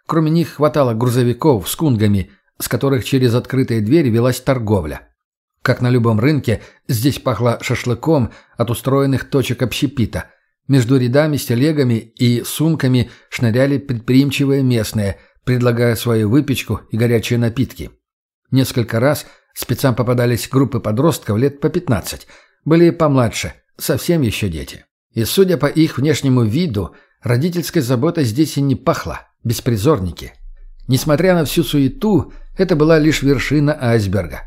Кроме них хватало грузовиков с кунгами, с которых через открытые двери велась торговля. Как на любом рынке, здесь пахло шашлыком от устроенных точек общепита. Между рядами с телегами и сумками шныряли предприимчивые местные, предлагая свою выпечку и горячие напитки. Несколько раз спецам попадались группы подростков лет по 15. Были и помладше, совсем еще дети. И, судя по их внешнему виду, родительской заботой здесь и не пахло. Беспризорники. Несмотря на всю суету, это была лишь вершина айсберга.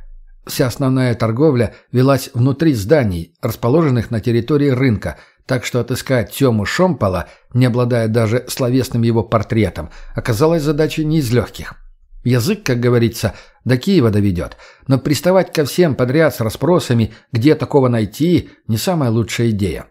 Вся основная торговля велась внутри зданий, расположенных на территории рынка, так что отыскать Тему Шомпола, не обладая даже словесным его портретом, оказалось задачей не из легких. Язык, как говорится, до Киева доведет, но приставать ко всем подряд с расспросами, где такого найти, не самая лучшая идея.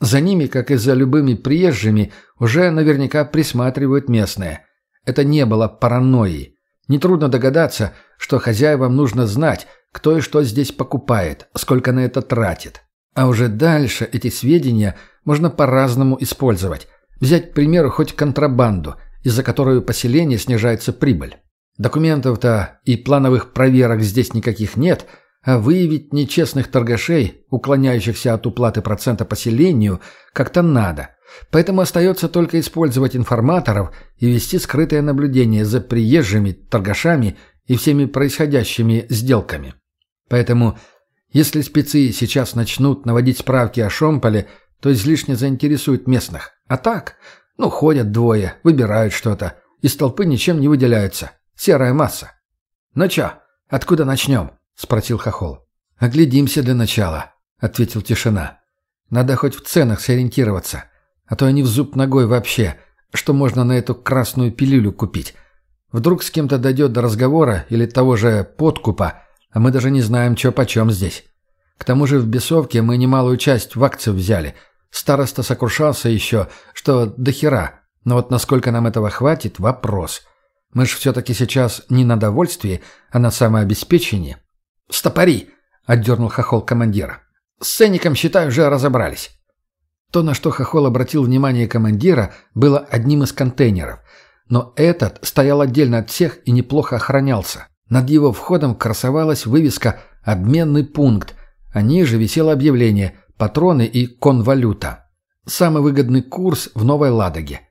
За ними, как и за любыми приезжими, уже наверняка присматривают местные. Это не было паранойей. Нетрудно догадаться, что хозяевам нужно знать, кто и что здесь покупает, сколько на это тратит. А уже дальше эти сведения можно по-разному использовать. Взять, к примеру, хоть контрабанду, из-за которой у поселения снижается прибыль. Документов-то и плановых проверок здесь никаких нет, а выявить нечестных торгашей, уклоняющихся от уплаты процента поселению, как-то надо. Поэтому остается только использовать информаторов и вести скрытое наблюдение за приезжими, торгашами и всеми происходящими сделками. Поэтому, если спецы сейчас начнут наводить справки о Шомполе, то излишне заинтересуют местных. А так, ну, ходят двое, выбирают что-то. Из толпы ничем не выделяются. Серая масса. «Ну чё, откуда начнем?» — спросил Хохол. «Оглядимся для начала», — ответил Тишина. «Надо хоть в ценах сориентироваться, а то они в зуб ногой вообще, что можно на эту красную пилюлю купить. Вдруг с кем-то дойдет до разговора или того же подкупа, а мы даже не знаем, что почем здесь. К тому же в бесовке мы немалую часть в акцию взяли. Староста сокрушался еще, что до хера, но вот насколько нам этого хватит – вопрос». Мы же все-таки сейчас не на довольствии, а на самообеспечении. «Стопори!» — отдернул хохол командира. «С ценником, считаю, уже разобрались». То, на что хохол обратил внимание командира, было одним из контейнеров. Но этот стоял отдельно от всех и неплохо охранялся. Над его входом красовалась вывеска «Обменный пункт», а ниже висело объявление «Патроны и конвалюта». Самый выгодный курс в Новой Ладоге.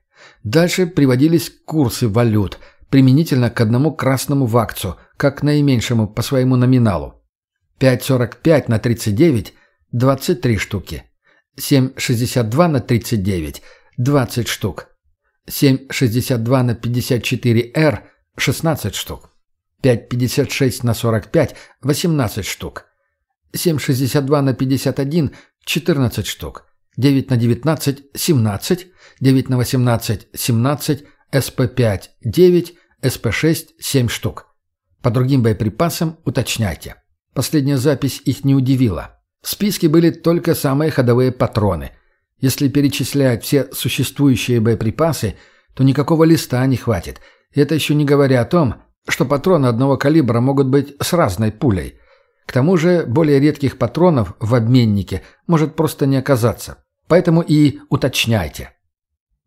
Дальше приводились курсы валют – применительно к одному красному вакцу, как наименьшему по своему номиналу. 5,45 на 39 – 23 штуки. 7,62 на 39 – 20 штук. 7,62 на 54R – 16 штук. 5,56 на 45 – 18 штук. 7,62 на 51 – 14 штук. 9 на 19 – 17. 9 на 18 – 17. СП-5 – 9, СП-6 – 7 штук. По другим боеприпасам уточняйте. Последняя запись их не удивила. В списке были только самые ходовые патроны. Если перечислять все существующие боеприпасы, то никакого листа не хватит. И это еще не говоря о том, что патроны одного калибра могут быть с разной пулей. К тому же более редких патронов в обменнике может просто не оказаться. Поэтому и уточняйте.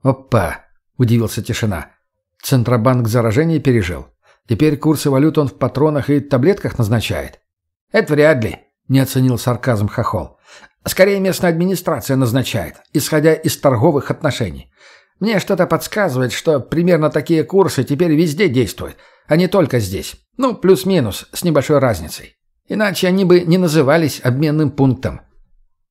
Опа! Удивился тишина. Центробанк заражение пережил. Теперь курсы валют он в патронах и таблетках назначает. Это вряд ли, не оценил сарказм Хохол. Скорее местная администрация назначает, исходя из торговых отношений. Мне что-то подсказывает, что примерно такие курсы теперь везде действуют, а не только здесь. Ну, плюс-минус, с небольшой разницей. Иначе они бы не назывались обменным пунктом.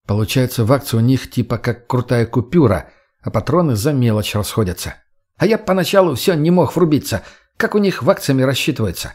Получается, в акции у них типа как крутая купюра, а патроны за мелочь расходятся. А я поначалу все не мог врубиться, как у них ваксами рассчитывается.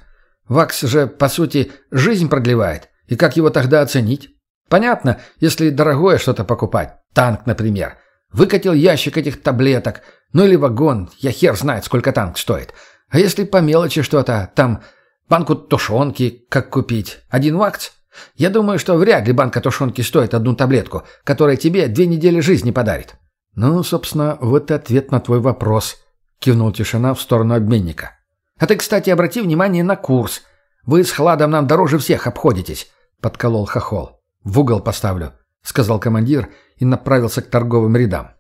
Вакс же, по сути, жизнь продлевает, и как его тогда оценить? Понятно, если дорогое что-то покупать, танк, например. Выкатил ящик этих таблеток, ну или вагон, я хер знает, сколько танк стоит. А если по мелочи что-то, там банку тушенки, как купить, один вакс? Я думаю, что вряд ли банка тушенки стоит одну таблетку, которая тебе две недели жизни подарит. «Ну, собственно, вот и ответ на твой вопрос», — кивнул тишина в сторону обменника. «А ты, кстати, обрати внимание на курс. Вы с Хладом нам дороже всех обходитесь», — подколол Хохол. «В угол поставлю», — сказал командир и направился к торговым рядам.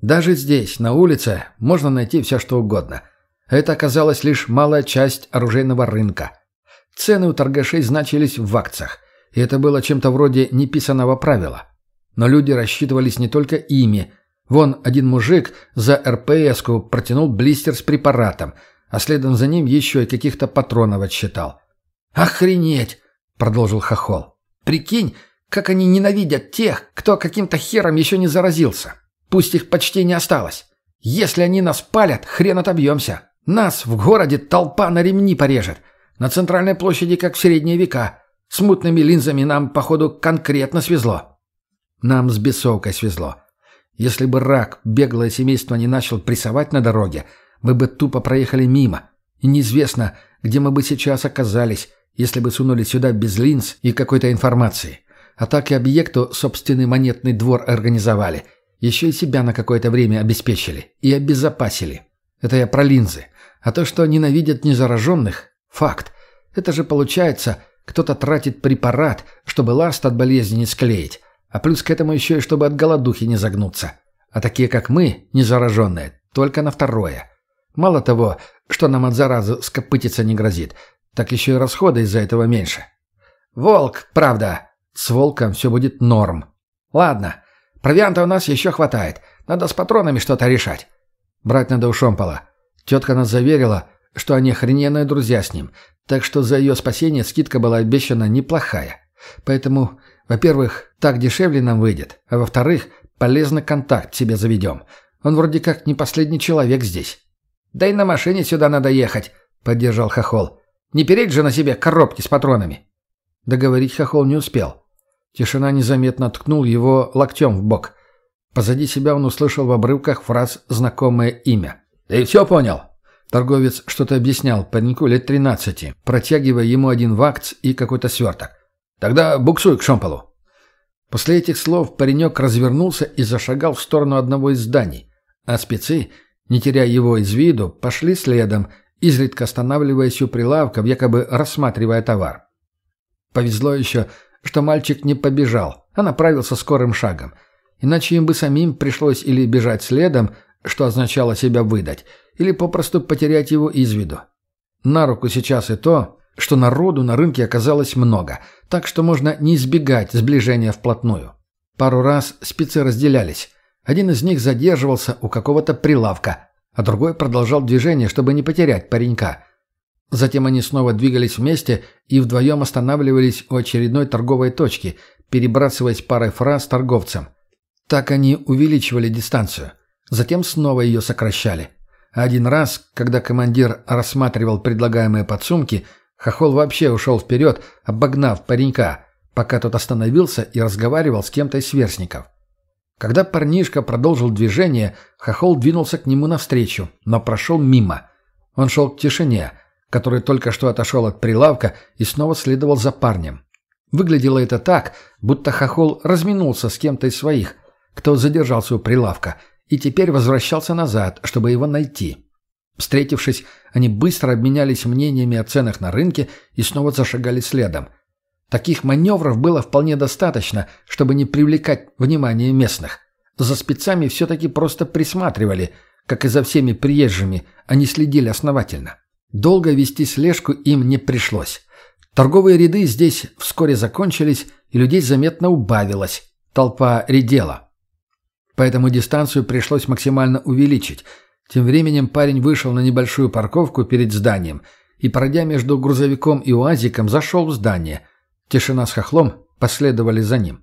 «Даже здесь, на улице, можно найти все, что угодно. Это оказалась лишь малая часть оружейного рынка. Цены у торгашей значились в акциях, и это было чем-то вроде неписанного правила. Но люди рассчитывались не только ими. Вон один мужик за РПСку протянул блистер с препаратом, а следом за ним еще и каких-то патронов отсчитал. «Охренеть!» — продолжил Хохол. «Прикинь, как они ненавидят тех, кто каким-то хером еще не заразился. Пусть их почти не осталось. Если они нас палят, хрен отобьемся. Нас в городе толпа на ремни порежет. На центральной площади, как в средние века. С мутными линзами нам, походу, конкретно свезло. Нам с бесовкой свезло. Если бы рак, беглое семейство, не начал прессовать на дороге, мы бы тупо проехали мимо. И неизвестно, где мы бы сейчас оказались, если бы сунули сюда без линз и какой-то информации. А так и объекту собственный монетный двор организовали. Еще и себя на какое-то время обеспечили. И обезопасили. Это я про линзы. А то, что ненавидят незараженных – факт. Это же получается, кто-то тратит препарат, чтобы ласт от болезни не склеить. А плюс к этому еще и чтобы от голодухи не загнуться. А такие, как мы, незараженные, только на второе. Мало того, что нам от заразы скопытиться не грозит, так еще и расходы из-за этого меньше. Волк, правда, с волком все будет норм. Ладно, провианта у нас еще хватает. Надо с патронами что-то решать. Брать надо у Шомпола. Тетка нас заверила, что они охрененные друзья с ним, так что за ее спасение скидка была обещана неплохая. Поэтому, во-первых, так дешевле нам выйдет, а во-вторых, полезный контакт себе заведем. Он вроде как не последний человек здесь. «Да и на машине сюда надо ехать», — поддержал Хохол. «Не переть же на себе коробки с патронами». Договорить Хохол не успел. Тишина незаметно ткнул его локтем в бок. Позади себя он услышал в обрывках фраз знакомое имя. «Ты все понял?» Торговец что-то объяснял пареньку лет тринадцати, протягивая ему один вакц и какой-то сверток. «Тогда буксуй к шомполу». После этих слов паренек развернулся и зашагал в сторону одного из зданий, а спецы, не теряя его из виду, пошли следом, изредка останавливаясь у прилавков, якобы рассматривая товар. Повезло еще, что мальчик не побежал, а направился скорым шагом. Иначе им бы самим пришлось или бежать следом, что означало себя выдать, или попросту потерять его из виду. На руку сейчас и то, что народу на рынке оказалось много, так что можно не избегать сближения вплотную. Пару раз спецы разделялись. Один из них задерживался у какого-то прилавка, а другой продолжал движение, чтобы не потерять паренька. Затем они снова двигались вместе и вдвоем останавливались у очередной торговой точки, перебрасываясь парой фраз торговцам. Так они увеличивали дистанцию. Затем снова ее сокращали. Один раз, когда командир рассматривал предлагаемые подсумки, Хохол вообще ушел вперед, обогнав паренька, пока тот остановился и разговаривал с кем-то из сверстников. Когда парнишка продолжил движение, Хохол двинулся к нему навстречу, но прошел мимо. Он шел к тишине, который только что отошел от прилавка и снова следовал за парнем. Выглядело это так, будто Хохол разминулся с кем-то из своих, кто задержался у прилавка, и теперь возвращался назад, чтобы его найти. Встретившись, они быстро обменялись мнениями о ценах на рынке и снова зашагали следом – Таких маневров было вполне достаточно, чтобы не привлекать внимание местных. За спецами все-таки просто присматривали, как и за всеми приезжими, они следили основательно. Долго вести слежку им не пришлось. Торговые ряды здесь вскоре закончились, и людей заметно убавилось. Толпа редела. Поэтому дистанцию пришлось максимально увеличить. Тем временем парень вышел на небольшую парковку перед зданием и, пройдя между грузовиком и уазиком, зашел в здание – Тишина с хохлом последовали за ним.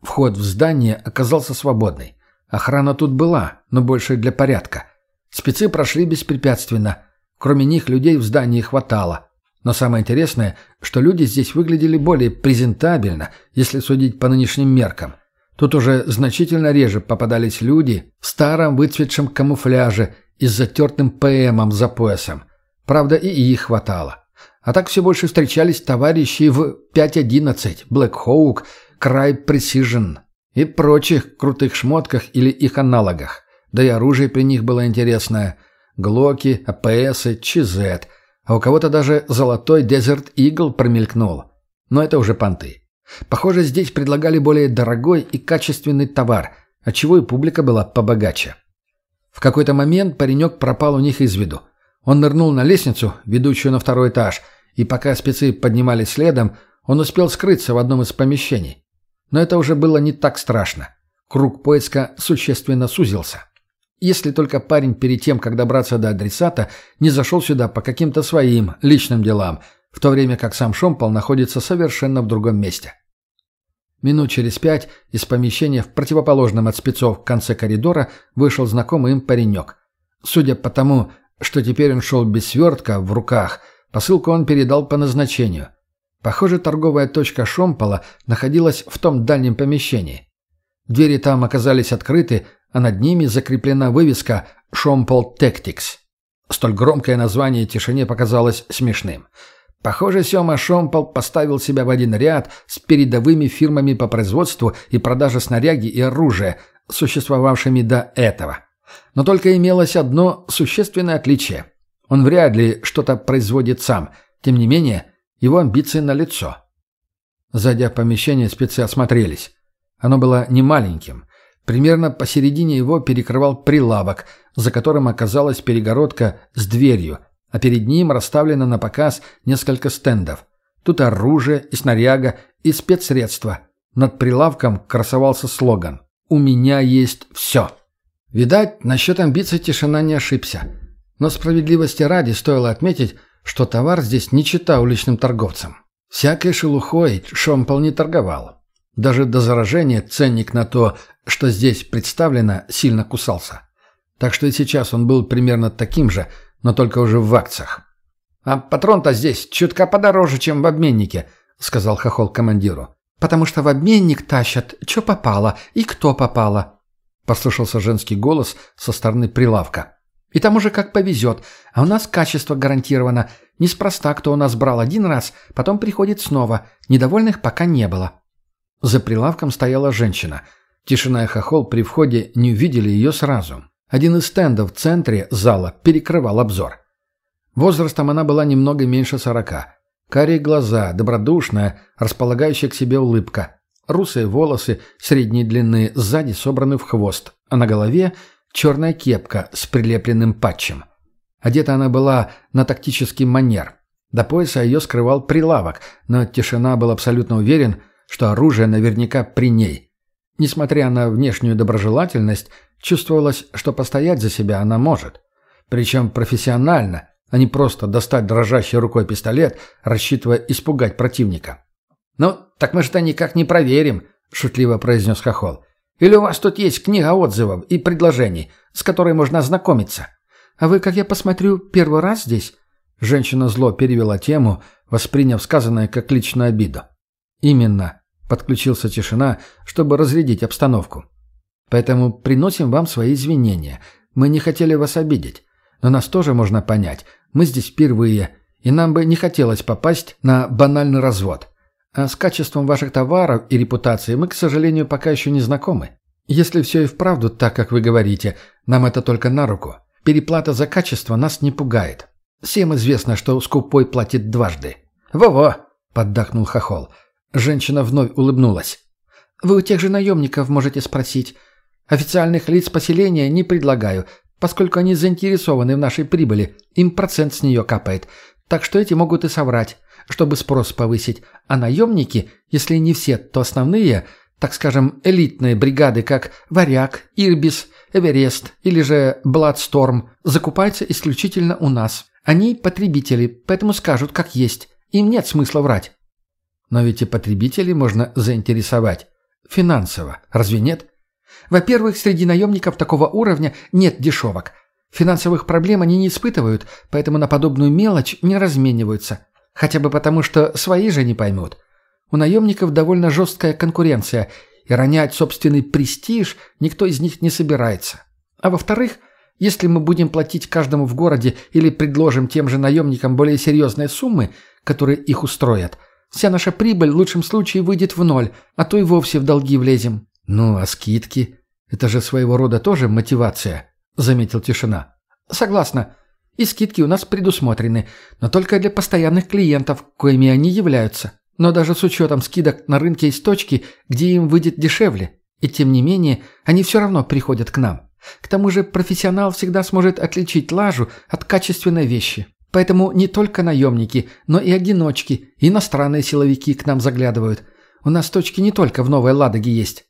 Вход в здание оказался свободный. Охрана тут была, но больше для порядка. Спецы прошли беспрепятственно. Кроме них людей в здании хватало. Но самое интересное, что люди здесь выглядели более презентабельно, если судить по нынешним меркам. Тут уже значительно реже попадались люди в старом выцветшем камуфляже и с затертым ПМом за поясом. Правда, и их хватало. А так все больше встречались товарищи в 5.11, Black Hawk, Cry Precision и прочих крутых шмотках или их аналогах. Да и оружие при них было интересное. Глоки, АПСы, ЧЗ. А у кого-то даже золотой Desert Eagle промелькнул. Но это уже понты. Похоже, здесь предлагали более дорогой и качественный товар, отчего и публика была побогаче. В какой-то момент паренек пропал у них из виду. Он нырнул на лестницу, ведущую на второй этаж, и пока спецы поднимались следом, он успел скрыться в одном из помещений. Но это уже было не так страшно. Круг поиска существенно сузился. Если только парень перед тем, как добраться до адресата, не зашел сюда по каким-то своим личным делам, в то время как сам Шомпол находится совершенно в другом месте. Минут через пять из помещения в противоположном от спецов конце коридора вышел знакомый им паренек. Судя по тому, что теперь он шел без свертка в руках, посылку он передал по назначению. Похоже, торговая точка Шомпола находилась в том дальнем помещении. Двери там оказались открыты, а над ними закреплена вывеска «Шомпол Tactics». Столь громкое название тишине показалось смешным. Похоже, Сёма Шомпол поставил себя в один ряд с передовыми фирмами по производству и продаже снаряги и оружия, существовавшими до этого. Но только имелось одно существенное отличие. Он вряд ли что-то производит сам. Тем не менее, его амбиции налицо. Зайдя в помещение, спецы осмотрелись. Оно было не маленьким. Примерно посередине его перекрывал прилавок, за которым оказалась перегородка с дверью, а перед ним расставлено на показ несколько стендов. Тут оружие и снаряга, и спецсредства. Над прилавком красовался слоган «У меня есть все». Видать, насчет амбиций тишина не ошибся. Но справедливости ради стоило отметить, что товар здесь не чита уличным торговцам. Всякой шелухой Шомпол не торговал. Даже до заражения ценник на то, что здесь представлено, сильно кусался. Так что и сейчас он был примерно таким же, но только уже в акциях. «А патрон-то здесь чутка подороже, чем в обменнике», — сказал Хохол командиру. «Потому что в обменник тащат, что попало и кто попало», — послышался женский голос со стороны прилавка. «И там уже как повезет, а у нас качество гарантировано. Неспроста, кто у нас брал один раз, потом приходит снова. Недовольных пока не было». За прилавком стояла женщина. Тишина и хохол при входе не увидели ее сразу. Один из стендов в центре зала перекрывал обзор. Возрастом она была немного меньше сорока. Карие глаза, добродушная, располагающая к себе улыбка. Русые волосы средней длины сзади собраны в хвост, а на голове черная кепка с прилепленным патчем. Одета она была на тактический манер. До пояса ее скрывал прилавок, но тишина был абсолютно уверен, что оружие наверняка при ней. Несмотря на внешнюю доброжелательность, чувствовалось, что постоять за себя она может. Причем профессионально, а не просто достать дрожащей рукой пистолет, рассчитывая испугать противника. «Ну, так мы же-то никак не проверим», — шутливо произнес Хохол. «Или у вас тут есть книга отзывов и предложений, с которой можно ознакомиться?» «А вы, как я посмотрю, первый раз здесь?» Женщина зло перевела тему, восприняв сказанное как личную обиду. «Именно», — подключился тишина, чтобы разрядить обстановку. «Поэтому приносим вам свои извинения. Мы не хотели вас обидеть. Но нас тоже можно понять. Мы здесь впервые, и нам бы не хотелось попасть на банальный развод. А с качеством ваших товаров и репутации мы, к сожалению, пока еще не знакомы. Если все и вправду так, как вы говорите, нам это только на руку. Переплата за качество нас не пугает. Всем известно, что скупой платит дважды». «Во-во!» — поддакнул Хохол. Женщина вновь улыбнулась. «Вы у тех же наемников можете спросить. Официальных лиц поселения не предлагаю, поскольку они заинтересованы в нашей прибыли, им процент с нее капает. Так что эти могут и соврать, чтобы спрос повысить. А наемники, если не все, то основные, так скажем, элитные бригады, как «Варяг», «Ирбис», «Эверест» или же «Бладсторм», закупаются исключительно у нас. Они потребители, поэтому скажут, как есть. Им нет смысла врать. Но ведь и потребителей можно заинтересовать. Финансово. Разве нет? Во-первых, среди наемников такого уровня нет дешевок. Финансовых проблем они не испытывают, поэтому на подобную мелочь не размениваются. Хотя бы потому, что свои же не поймут. У наемников довольно жесткая конкуренция, и ронять собственный престиж никто из них не собирается. А во-вторых, если мы будем платить каждому в городе или предложим тем же наемникам более серьезные суммы, которые их устроят – Вся наша прибыль в лучшем случае выйдет в ноль, а то и вовсе в долги влезем». «Ну, а скидки? Это же своего рода тоже мотивация», — заметил Тишина. «Согласна. И скидки у нас предусмотрены, но только для постоянных клиентов, коими они являются. Но даже с учетом скидок на рынке есть точки, где им выйдет дешевле. И тем не менее, они все равно приходят к нам. К тому же профессионал всегда сможет отличить лажу от качественной вещи. Поэтому не только наемники, но и одиночки, иностранные силовики к нам заглядывают. У нас точки не только в Новой Ладоге есть».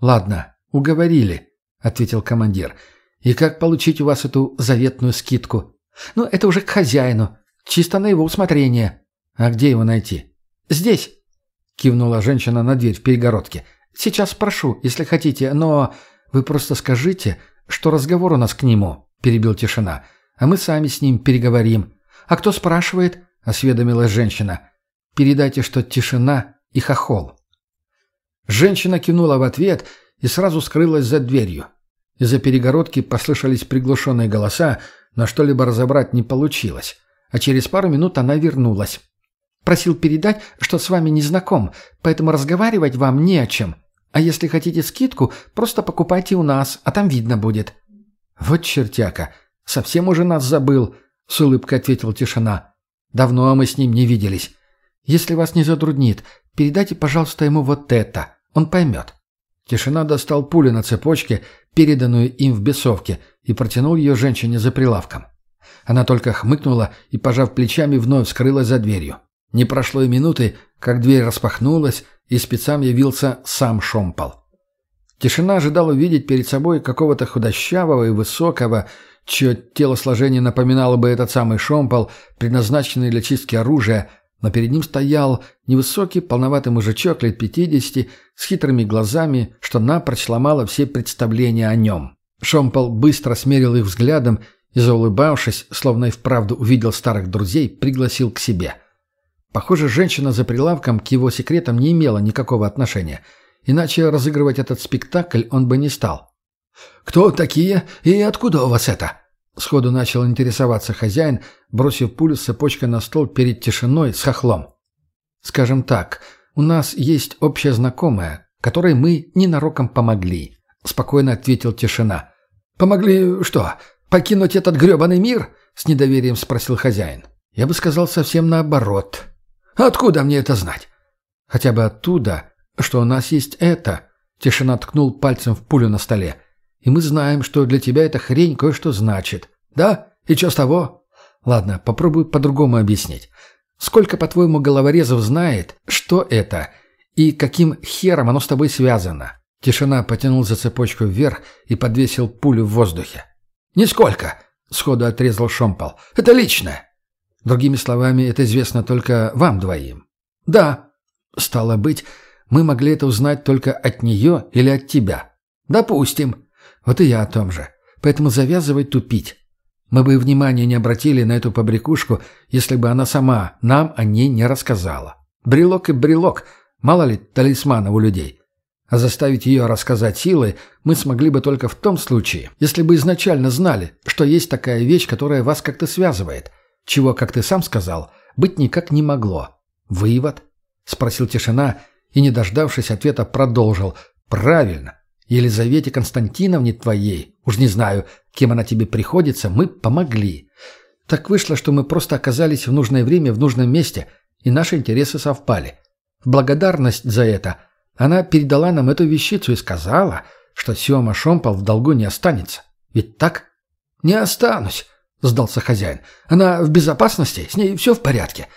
«Ладно, уговорили», — ответил командир. «И как получить у вас эту заветную скидку?» «Ну, это уже к хозяину. Чисто на его усмотрение». «А где его найти?» «Здесь», — кивнула женщина на дверь в перегородке. «Сейчас спрошу, если хотите, но вы просто скажите, что разговор у нас к нему», — перебил тишина. «А мы сами с ним переговорим». «А кто спрашивает?» — осведомилась женщина. «Передайте, что тишина и хохол». Женщина кивнула в ответ и сразу скрылась за дверью. Из-за перегородки послышались приглушенные голоса, но что-либо разобрать не получилось. А через пару минут она вернулась. «Просил передать, что с вами не знаком, поэтому разговаривать вам не о чем. А если хотите скидку, просто покупайте у нас, а там видно будет». «Вот чертяка, совсем уже нас забыл», — с улыбкой ответил тишина. «Давно мы с ним не виделись. Если вас не затруднит, передайте, пожалуйста, ему вот это. Он поймет». Тишина достал пулю на цепочке, переданную им в бесовке, и протянул ее женщине за прилавком. Она только хмыкнула и, пожав плечами, вновь скрылась за дверью. Не прошло и минуты, как дверь распахнулась, и спецам явился сам Шомпол. Тишина ожидал увидеть перед собой какого-то худощавого и высокого, чье телосложение напоминало бы этот самый Шомпол, предназначенный для чистки оружия, но перед ним стоял невысокий, полноватый мужичок лет пятидесяти с хитрыми глазами, что напрочь сломало все представления о нем. Шомпол быстро смерил их взглядом и, заулыбавшись, словно и вправду увидел старых друзей, пригласил к себе. Похоже, женщина за прилавком к его секретам не имела никакого отношения, иначе разыгрывать этот спектакль он бы не стал. «Кто такие и откуда у вас это?» Сходу начал интересоваться хозяин, бросив пулю с цепочкой на стол перед тишиной с хохлом. «Скажем так, у нас есть общая знакомая, которой мы ненароком помогли», — спокойно ответил тишина. «Помогли что, покинуть этот грёбаный мир?» — с недоверием спросил хозяин. «Я бы сказал совсем наоборот». «Откуда мне это знать?» «Хотя бы оттуда, что у нас есть это», — тишина ткнул пальцем в пулю на столе. И мы знаем, что для тебя эта хрень кое-что значит. Да? И что с того? Ладно, попробуй по-другому объяснить. Сколько, по-твоему, головорезов знает, что это, и каким хером оно с тобой связано?» Тишина потянул за цепочку вверх и подвесил пулю в воздухе. «Нисколько!» — сходу отрезал Шомпол. «Это личное!» Другими словами, это известно только вам двоим. «Да». «Стало быть, мы могли это узнать только от нее или от тебя?» «Допустим». Вот и я о том же. Поэтому завязывай тупить. Мы бы внимания не обратили на эту побрякушку, если бы она сама нам о ней не рассказала. Брелок и брелок, мало ли талисманов у людей. А заставить ее рассказать силой мы смогли бы только в том случае, если бы изначально знали, что есть такая вещь, которая вас как-то связывает, чего, как ты сам сказал, быть никак не могло. «Вывод?» — спросил тишина и, не дождавшись ответа, продолжил. «Правильно. Елизавете Константиновне твоей, уж не знаю, кем она тебе приходится, мы помогли. Так вышло, что мы просто оказались в нужное время в нужном месте, и наши интересы совпали. В благодарность за это она передала нам эту вещицу и сказала, что Сема Шомпол в долгу не останется. Ведь так? «Не останусь», — сдался хозяин. «Она в безопасности, с ней все в порядке».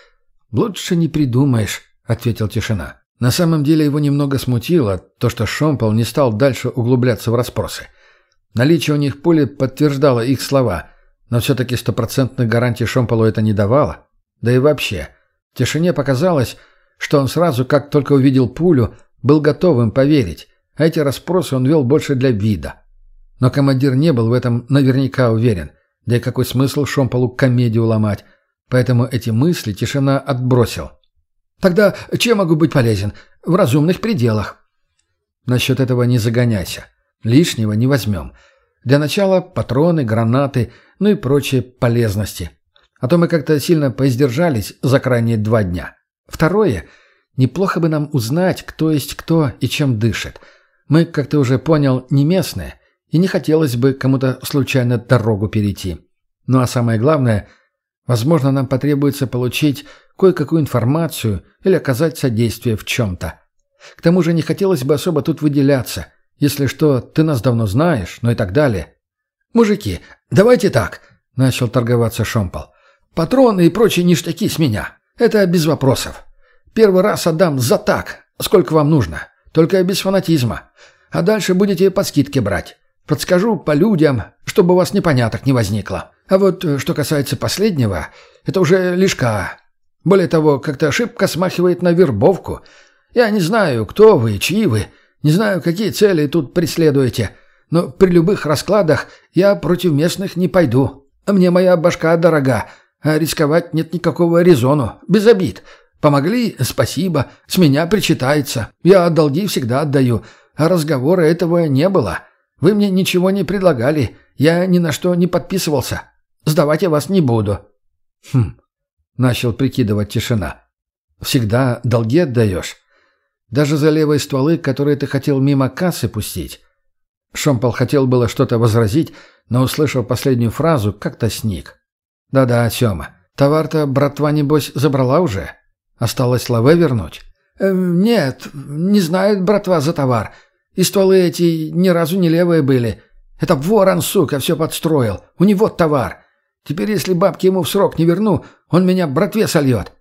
«Лучше не придумаешь», — ответил тишина. На самом деле его немного смутило то, что Шомпол не стал дальше углубляться в расспросы. Наличие у них пули подтверждало их слова, но все-таки стопроцентных гарантий Шомполу это не давало. Да и вообще, тишине показалось, что он сразу, как только увидел пулю, был готов им поверить, а эти расспросы он вел больше для вида. Но командир не был в этом наверняка уверен, да и какой смысл Шомполу комедию ломать, поэтому эти мысли тишина отбросил. Тогда чем могу быть полезен? В разумных пределах. Насчет этого не загоняйся. Лишнего не возьмем. Для начала патроны, гранаты, ну и прочие полезности. А то мы как-то сильно поиздержались за крайние два дня. Второе. Неплохо бы нам узнать, кто есть кто и чем дышит. Мы, как ты уже понял, не местные, и не хотелось бы кому-то случайно дорогу перейти. Ну а самое главное, возможно, нам потребуется получить кое-какую информацию или оказать содействие в чем-то. К тому же не хотелось бы особо тут выделяться. Если что, ты нас давно знаешь, ну и так далее. «Мужики, давайте так», — начал торговаться Шомпол. «Патроны и прочие ништяки с меня. Это без вопросов. Первый раз отдам за так, сколько вам нужно. Только без фанатизма. А дальше будете по скидке брать. Подскажу по людям, чтобы у вас непоняток не возникло. А вот э, что касается последнего, это уже лишка. Более того, как-то ошибка смахивает на вербовку. Я не знаю, кто вы, чьи вы, не знаю, какие цели тут преследуете, но при любых раскладах я против местных не пойду. Мне моя башка дорога, а рисковать нет никакого резону, без обид. Помогли – спасибо, с меня причитается. Я долги всегда отдаю, а разговора этого не было. Вы мне ничего не предлагали, я ни на что не подписывался. Сдавать я вас не буду». «Хм», — начал прикидывать тишина. «Всегда долги отдаешь? Даже за левые стволы, которые ты хотел мимо кассы пустить?» Шомпол хотел было что-то возразить, но, услышав последнюю фразу, как-то сник. «Да-да, Сёма, товар-то братва, небось, забрала уже? Осталось лаве вернуть?» э, «Нет, не знает братва за товар. И стволы эти ни разу не левые были. Это ворон, сука, все подстроил. У него товар. Теперь, если бабки ему в срок не верну, он меня братве сольет».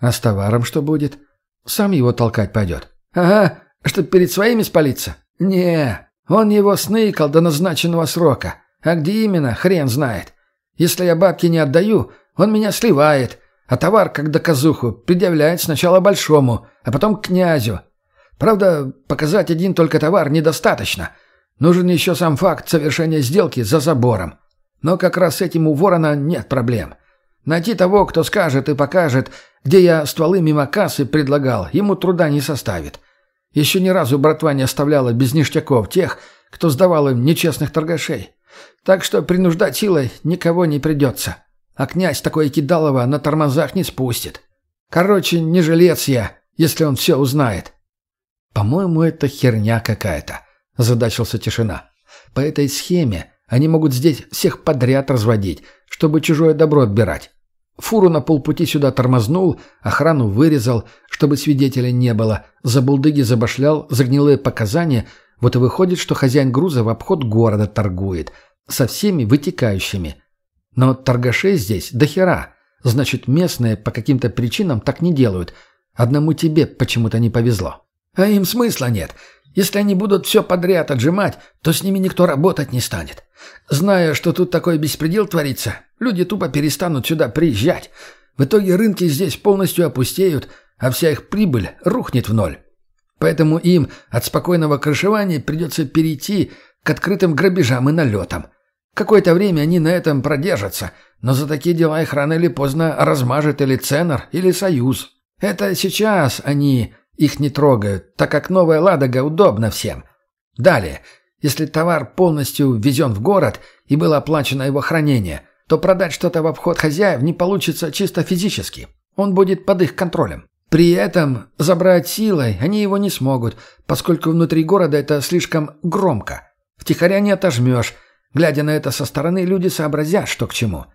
«А с товаром что будет? Сам его толкать пойдет». «Ага, чтоб перед своими спалиться? Не, он его сныкал до назначенного срока. А где именно, хрен знает. Если я бабки не отдаю, он меня сливает, а товар, как доказуху, предъявляет сначала большому, а потом князю. Правда, показать один только товар недостаточно. Нужен еще сам факт совершения сделки за забором. Но как раз с этим у ворона нет проблем. Найти того, кто скажет и покажет, где я стволы мимо кассы предлагал, ему труда не составит. Еще ни разу братва не оставляла без ништяков тех, кто сдавал им нечестных торгашей. Так что принуждать силой никого не придется. А князь такое кидалово на тормозах не спустит. Короче, не жилец я, если он все узнает. «По-моему, это херня какая-то», — задачился тишина. «По этой схеме они могут здесь всех подряд разводить, чтобы чужое добро отбирать. Фуру на полпути сюда тормознул, охрану вырезал, чтобы свидетеля не было, за булдыги забашлял, за гнилые показания, вот и выходит, что хозяин груза в обход города торгует, со всеми вытекающими. Но торгашей здесь до хера, значит местные по каким-то причинам так не делают, одному тебе почему-то не повезло. А им смысла нет. Если они будут все подряд отжимать, то с ними никто работать не станет. Зная, что тут такой беспредел творится, люди тупо перестанут сюда приезжать. В итоге рынки здесь полностью опустеют, а вся их прибыль рухнет в ноль. Поэтому им от спокойного крышевания придется перейти к открытым грабежам и налетам. Какое-то время они на этом продержатся, но за такие дела их рано или поздно размажет или Ценор, или Союз. Это сейчас они их не трогают, так как новая «Ладога» удобна всем. Далее, если товар полностью ввезен в город и было оплачено его хранение, то продать что-то в обход хозяев не получится чисто физически. Он будет под их контролем. При этом забрать силой они его не смогут, поскольку внутри города это слишком громко. Втихаря не отожмешь. Глядя на это со стороны, люди сообразят, что к чему.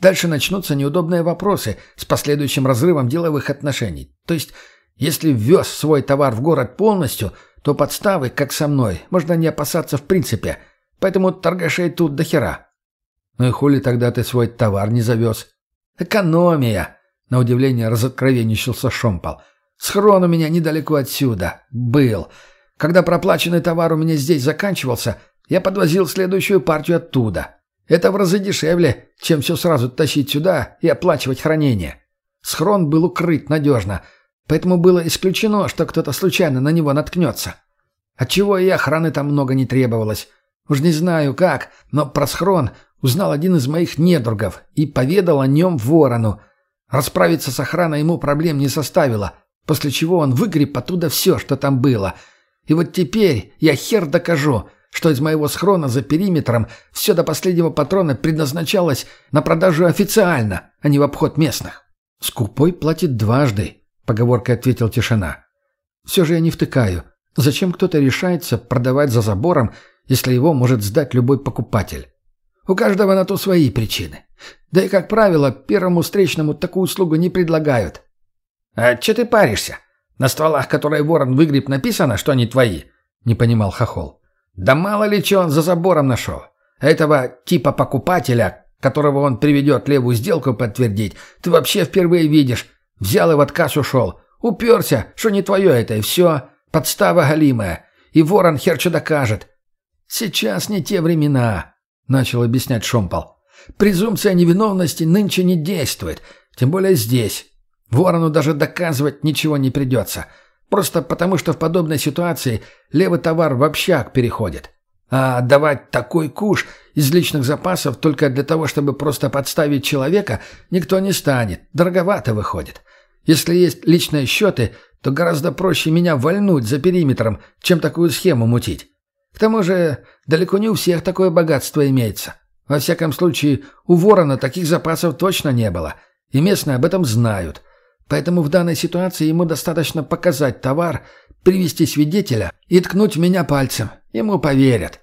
Дальше начнутся неудобные вопросы с последующим разрывом деловых отношений. То есть если ввез свой товар в город полностью, то подставы, как со мной, можно не опасаться в принципе. Поэтому торгашей тут до хера. Ну и хули тогда ты свой товар не завез? Экономия. На удивление разоткровенничался Шомпол. Схрон у меня недалеко отсюда. Был. Когда проплаченный товар у меня здесь заканчивался, я подвозил следующую партию оттуда. Это в разы дешевле, чем все сразу тащить сюда и оплачивать хранение. Схрон был укрыт надежно — Поэтому было исключено, что кто-то случайно на него наткнется. Отчего и охраны там много не требовалось. Уж не знаю как, но про схрон узнал один из моих недругов и поведал о нем ворону. Расправиться с охраной ему проблем не составило, после чего он выгреб оттуда все, что там было. И вот теперь я хер докажу, что из моего схрона за периметром все до последнего патрона предназначалось на продажу официально, а не в обход местных. «Скупой платит дважды», поговоркой ответил тишина. «Все же я не втыкаю. Зачем кто-то решается продавать за забором, если его может сдать любой покупатель?» «У каждого на то свои причины. Да и, как правило, первому встречному такую услугу не предлагают». «А че ты паришься? На стволах, которые ворон выгреб, написано, что они твои?» — не понимал Хохол. «Да мало ли что он за забором нашел. Этого типа покупателя, которого он приведет левую сделку подтвердить, ты вообще впервые видишь. Взял и в отказ ушел. Уперся, что не твое это, и все. Подстава галимая. И ворон хер что докажет. Сейчас не те времена, начал объяснять Шомпол. Презумпция невиновности нынче не действует, тем более здесь. Ворону даже доказывать ничего не придется. Просто потому, что в подобной ситуации левый товар в общак переходит. А отдавать такой куш из личных запасов только для того, чтобы просто подставить человека, никто не станет. Дороговато выходит. Если есть личные счеты, то гораздо проще меня вальнуть за периметром, чем такую схему мутить. К тому же, далеко не у всех такое богатство имеется. Во всяком случае, у ворона таких запасов точно не было. И местные об этом знают. Поэтому в данной ситуации ему достаточно показать товар, привести свидетеля и ткнуть меня пальцем. Ему поверят.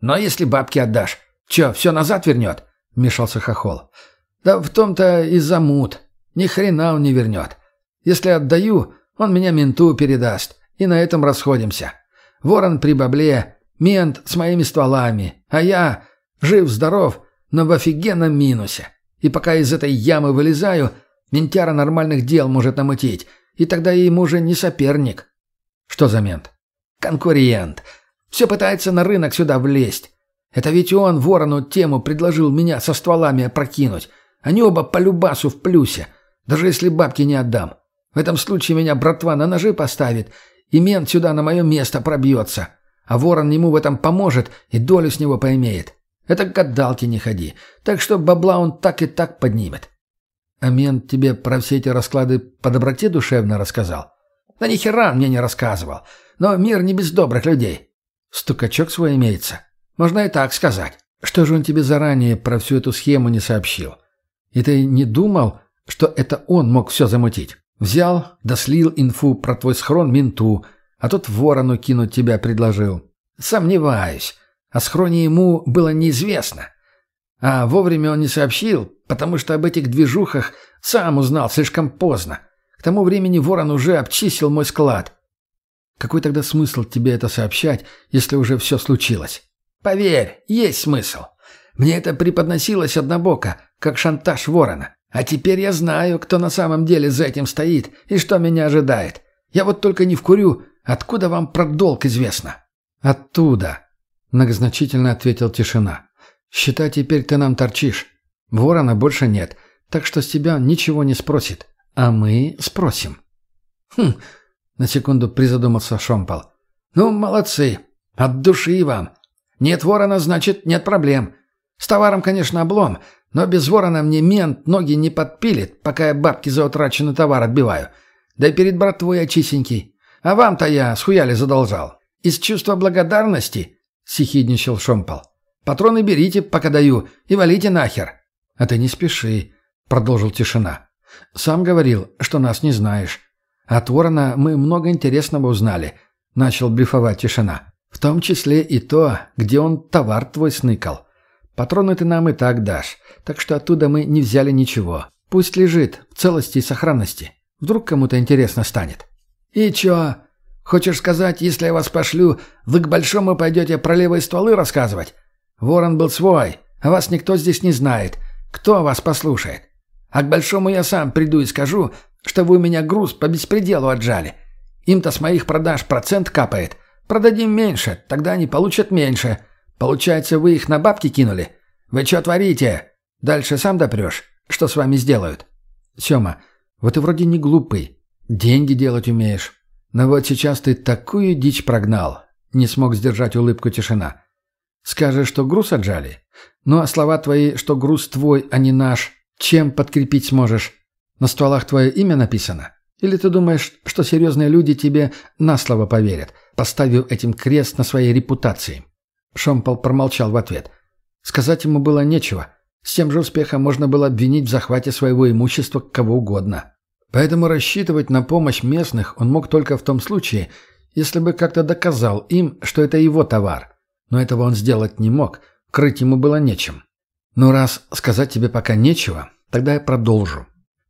Но если бабки отдашь, чё, все назад вернет? Вмешался Хохол. Да в том-то и замут. Ни хрена он не вернет. Если отдаю, он меня менту передаст. И на этом расходимся. Ворон при бабле, мент с моими стволами, а я жив-здоров, но в офигенном минусе. И пока из этой ямы вылезаю, ментяра нормальных дел может намутить, и тогда я ему уже не соперник. Что за мент? Конкурент. Все пытается на рынок сюда влезть. Это ведь он ворону тему предложил меня со стволами опрокинуть. Они оба по любасу в плюсе, даже если бабки не отдам. В этом случае меня братва на ножи поставит, и мент сюда на мое место пробьется. А ворон ему в этом поможет и долю с него поимеет. Это к гадалке не ходи. Так что бабла он так и так поднимет. А мент тебе про все эти расклады по доброте душевно рассказал? Да ни хера мне не рассказывал. Но мир не без добрых людей. Стукачок свой имеется. Можно и так сказать. Что же он тебе заранее про всю эту схему не сообщил? И ты не думал, что это он мог все замутить? Взял, дослил инфу про твой схрон менту, а тот ворону кинуть тебя предложил. Сомневаюсь. О схроне ему было неизвестно. А вовремя он не сообщил, потому что об этих движухах сам узнал слишком поздно. К тому времени ворон уже обчистил мой склад. Какой тогда смысл тебе это сообщать, если уже все случилось? Поверь, есть смысл. Мне это преподносилось однобоко, как шантаж ворона. А теперь я знаю, кто на самом деле за этим стоит и что меня ожидает. Я вот только не вкурю, откуда вам про долг известно. Оттуда, многозначительно ответил тишина. Считай, теперь ты нам торчишь. Ворона больше нет, так что с тебя ничего не спросит. А мы спросим. Хм, на секунду призадумался Шомпол. Ну, молодцы. От души вам. Нет ворона, значит, нет проблем. С товаром, конечно, облом, но без ворона мне мент ноги не подпилит, пока я бабки за утраченный товар отбиваю. Да и перед братвой я чистенький. А вам-то я схуяли задолжал. Из чувства благодарности, — сихидничал Шомпол. Патроны берите, пока даю, и валите нахер. А ты не спеши, — продолжил тишина. Сам говорил, что нас не знаешь. От ворона мы много интересного узнали, — начал блефовать тишина. В том числе и то, где он товар твой сныкал. Патроны ты нам и так дашь, так что оттуда мы не взяли ничего. Пусть лежит в целости и сохранности. Вдруг кому-то интересно станет. И чё? Хочешь сказать, если я вас пошлю, вы к большому пойдете про левые стволы рассказывать? Ворон был свой, а вас никто здесь не знает. Кто вас послушает? А к большому я сам приду и скажу, что вы у меня груз по беспределу отжали. Им-то с моих продаж процент капает. Продадим меньше, тогда они получат меньше. Получается, вы их на бабки кинули? Вы что творите? Дальше сам допрешь. Что с вами сделают? Сёма, вот ты вроде не глупый. Деньги делать умеешь. Но вот сейчас ты такую дичь прогнал. Не смог сдержать улыбку тишина. Скажешь, что груз отжали? Ну а слова твои, что груз твой, а не наш, чем подкрепить сможешь? На стволах твое имя написано? Или ты думаешь, что серьезные люди тебе на слово поверят, поставив этим крест на своей репутации? Шомпол промолчал в ответ. Сказать ему было нечего. С тем же успехом можно было обвинить в захвате своего имущества кого угодно. Поэтому рассчитывать на помощь местных он мог только в том случае, если бы как-то доказал им, что это его товар. Но этого он сделать не мог, крыть ему было нечем. «Ну раз сказать тебе пока нечего, тогда я продолжу.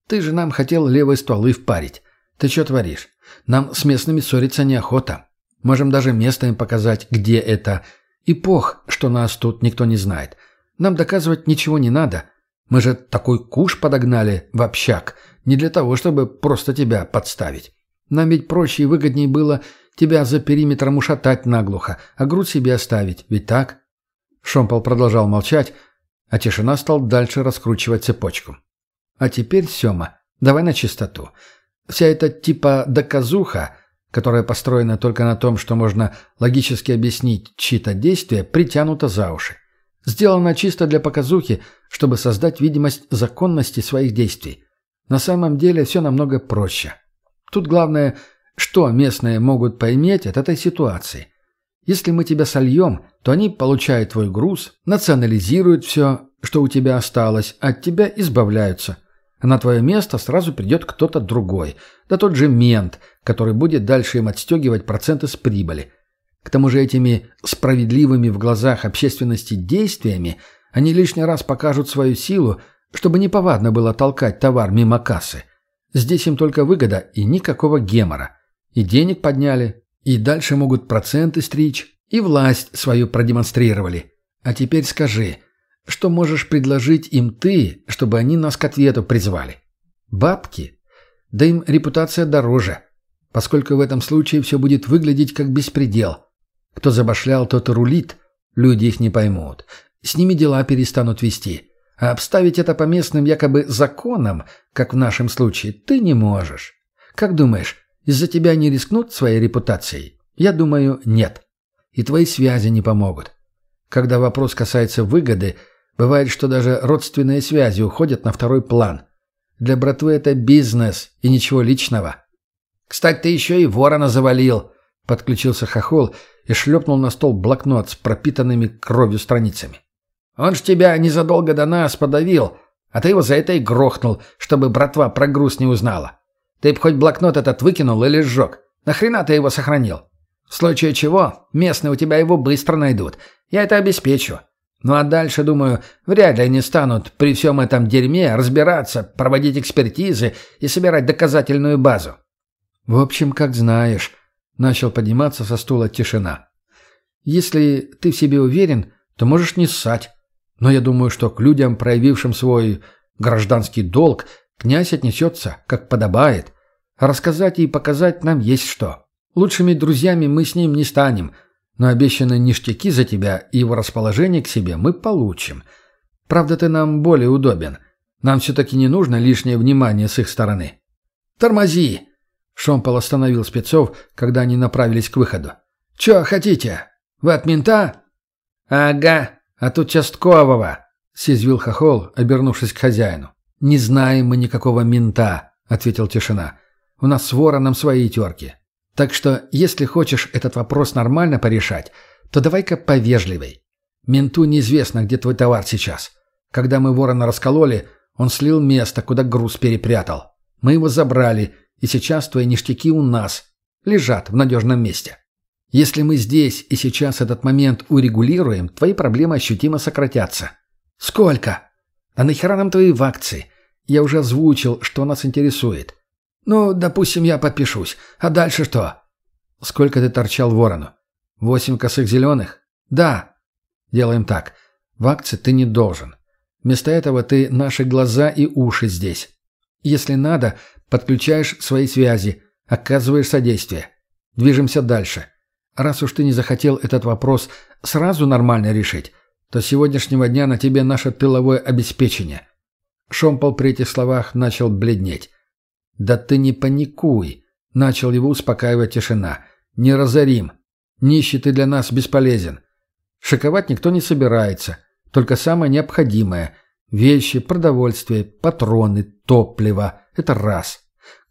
Ты же нам хотел левые стволы впарить. Ты что творишь? Нам с местными ссориться неохота. Можем даже место им показать, где это, И пох, что нас тут никто не знает. Нам доказывать ничего не надо. Мы же такой куш подогнали в общак, не для того, чтобы просто тебя подставить. Нам ведь проще и выгоднее было тебя за периметром ушатать наглухо, а грудь себе оставить, ведь так?» Шомпол продолжал молчать, а тишина стал дальше раскручивать цепочку. «А теперь, Сёма, давай на чистоту. Вся эта типа доказуха, которая построена только на том, что можно логически объяснить чьи-то действия, притянута за уши. Сделана чисто для показухи, чтобы создать видимость законности своих действий. На самом деле все намного проще. Тут главное, что местные могут поиметь от этой ситуации. Если мы тебя сольем, то они получают твой груз, национализируют все, что у тебя осталось, от тебя избавляются. А на твое место сразу придет кто-то другой, да тот же мент, который будет дальше им отстегивать проценты с прибыли. К тому же этими справедливыми в глазах общественности действиями они лишний раз покажут свою силу, чтобы неповадно было толкать товар мимо кассы. Здесь им только выгода и никакого гемора. И денег подняли, и дальше могут проценты стричь, и власть свою продемонстрировали. А теперь скажи, что можешь предложить им ты, чтобы они нас к ответу призвали? Бабки? Да им репутация дороже, поскольку в этом случае все будет выглядеть как беспредел. Кто забашлял, тот и рулит. Люди их не поймут. С ними дела перестанут вести. А обставить это по местным якобы законам, как в нашем случае, ты не можешь. Как думаешь, из-за тебя не рискнут своей репутацией? Я думаю, нет. И твои связи не помогут. Когда вопрос касается выгоды, бывает, что даже родственные связи уходят на второй план. Для братвы это бизнес и ничего личного. Кстати, ты еще и ворона завалил, подключился Хохол и шлепнул на стол блокнот с пропитанными кровью страницами. Он ж тебя незадолго до нас подавил, а ты его за это и грохнул, чтобы братва про груз не узнала. Ты б хоть блокнот этот выкинул или сжег. Нахрена ты его сохранил? В случае чего, местные у тебя его быстро найдут. Я это обеспечу. Ну а дальше, думаю, вряд ли они станут при всем этом дерьме разбираться, проводить экспертизы и собирать доказательную базу. В общем, как знаешь, начал подниматься со стула тишина. Если ты в себе уверен, то можешь не ссать. Но я думаю, что к людям, проявившим свой гражданский долг, князь отнесется, как подобает. Рассказать и показать нам есть что. Лучшими друзьями мы с ним не станем, но обещанные ништяки за тебя и его расположение к себе мы получим. Правда, ты нам более удобен. Нам все-таки не нужно лишнее внимание с их стороны. «Тормози!» Шомпол остановил спецов, когда они направились к выходу. «Че хотите? Вы от мента?» «Ага», «От участкового!» — съязвил Хохол, обернувшись к хозяину. «Не знаем мы никакого мента», — ответил Тишина. «У нас с вороном свои терки. Так что, если хочешь этот вопрос нормально порешать, то давай-ка повежливей. Менту неизвестно, где твой товар сейчас. Когда мы ворона раскололи, он слил место, куда груз перепрятал. Мы его забрали, и сейчас твои ништяки у нас. Лежат в надежном месте. Если мы здесь и сейчас этот момент урегулируем, твои проблемы ощутимо сократятся. Сколько? А нахера нам твои вакции? Я уже озвучил, что нас интересует. Ну, допустим, я подпишусь. А дальше что? Сколько ты торчал ворону? Восемь косых зеленых? Да. Делаем так. В акции ты не должен. Вместо этого ты наши глаза и уши здесь. Если надо, подключаешь свои связи, оказываешь содействие. Движемся дальше. Раз уж ты не захотел этот вопрос сразу нормально решить, то с сегодняшнего дня на тебе наше тыловое обеспечение». Шомпол при этих словах начал бледнеть. «Да ты не паникуй», — начал его успокаивать тишина. «Не разорим. Нищий ты для нас бесполезен. Шиковать никто не собирается. Только самое необходимое. Вещи, продовольствие, патроны, топливо. Это раз.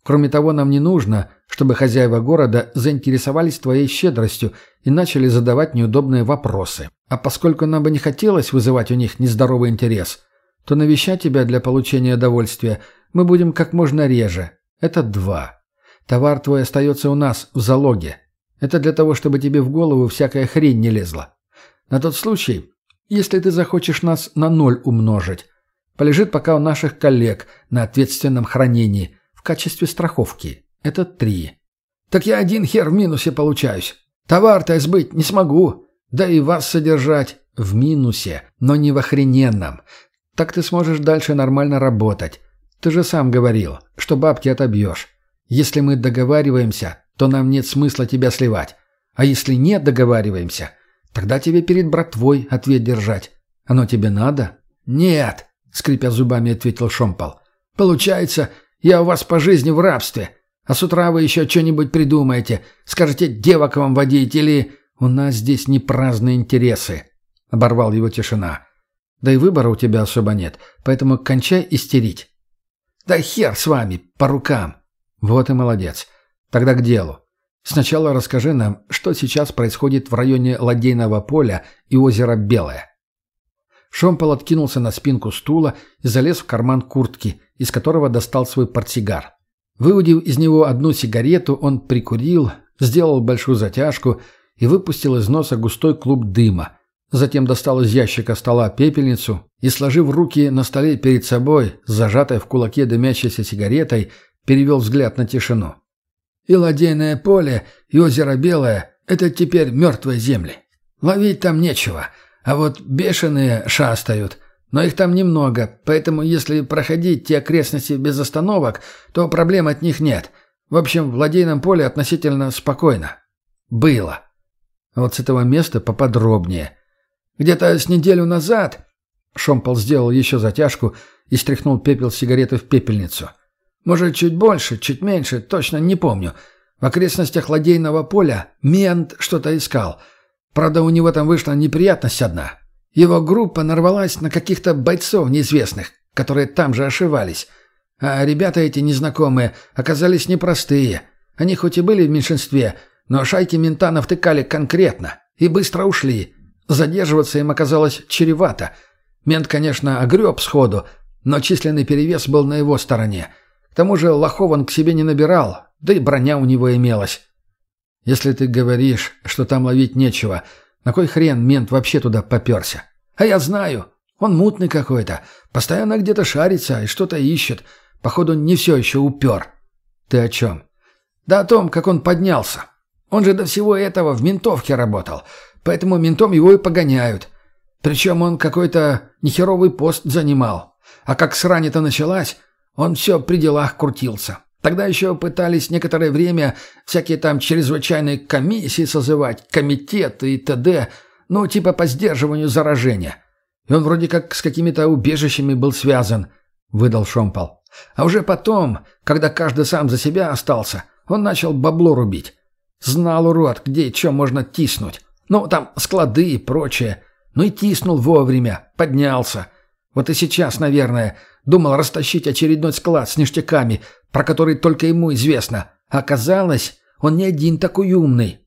Кроме того, нам не нужно, чтобы хозяева города заинтересовались твоей щедростью и начали задавать неудобные вопросы. А поскольку нам бы не хотелось вызывать у них нездоровый интерес, то навещать тебя для получения удовольствия мы будем как можно реже. Это два. Товар твой остается у нас в залоге. Это для того, чтобы тебе в голову всякая хрень не лезла. На тот случай, если ты захочешь нас на ноль умножить, полежит пока у наших коллег на ответственном хранении – в качестве страховки. Это три. Так я один хер в минусе получаюсь. Товар-то сбыть не смогу. Да и вас содержать в минусе, но не в охрененном. Так ты сможешь дальше нормально работать. Ты же сам говорил, что бабки отобьешь. Если мы договариваемся, то нам нет смысла тебя сливать. А если не договариваемся, тогда тебе перед братвой ответ держать. Оно тебе надо? Нет, скрипя зубами, ответил Шомпол. Получается, я у вас по жизни в рабстве. А с утра вы еще что-нибудь придумаете. Скажете, девок вам водить или... У нас здесь не праздные интересы. Оборвал его тишина. Да и выбора у тебя особо нет, поэтому кончай истерить. Да хер с вами, по рукам. Вот и молодец. Тогда к делу. Сначала расскажи нам, что сейчас происходит в районе Ладейного поля и озера Белое. Шомпол откинулся на спинку стула и залез в карман куртки, из которого достал свой портсигар. Выудив из него одну сигарету, он прикурил, сделал большую затяжку и выпустил из носа густой клуб дыма. Затем достал из ящика стола пепельницу и, сложив руки на столе перед собой, зажатой в кулаке дымящейся сигаретой, перевел взгляд на тишину. И ладейное поле, и озеро Белое — это теперь мертвые земли. Ловить там нечего, а вот бешеные шастают. Но их там немного, поэтому если проходить те окрестности без остановок, то проблем от них нет. В общем, в ладейном поле относительно спокойно. Было. А вот с этого места поподробнее. Где-то с неделю назад... Шомпол сделал еще затяжку и стряхнул пепел сигареты в пепельницу — может, чуть больше, чуть меньше, точно не помню. В окрестностях ладейного поля мент что-то искал. Правда, у него там вышла неприятность одна. Его группа нарвалась на каких-то бойцов неизвестных, которые там же ошивались. А ребята эти незнакомые оказались непростые. Они хоть и были в меньшинстве, но шайки мента навтыкали конкретно и быстро ушли. Задерживаться им оказалось чревато. Мент, конечно, огреб сходу, но численный перевес был на его стороне – к тому же лохов он к себе не набирал, да и броня у него имелась. Если ты говоришь, что там ловить нечего, на кой хрен мент вообще туда поперся? А я знаю, он мутный какой-то, постоянно где-то шарится и что-то ищет. Походу, не все еще упер. Ты о чем? Да о том, как он поднялся. Он же до всего этого в ментовке работал, поэтому ментом его и погоняют. Причем он какой-то нехеровый пост занимал. А как срань-то началась, он все при делах крутился. Тогда еще пытались некоторое время всякие там чрезвычайные комиссии созывать, комитеты и т.д., ну, типа по сдерживанию заражения. И он вроде как с какими-то убежищами был связан, — выдал Шомпол. А уже потом, когда каждый сам за себя остался, он начал бабло рубить. Знал, урод, где и что можно тиснуть. Ну, там склады и прочее. Ну и тиснул вовремя, поднялся. Вот и сейчас, наверное, Думал растащить очередной склад с ништяками, про который только ему известно. Оказалось, он не один такой умный.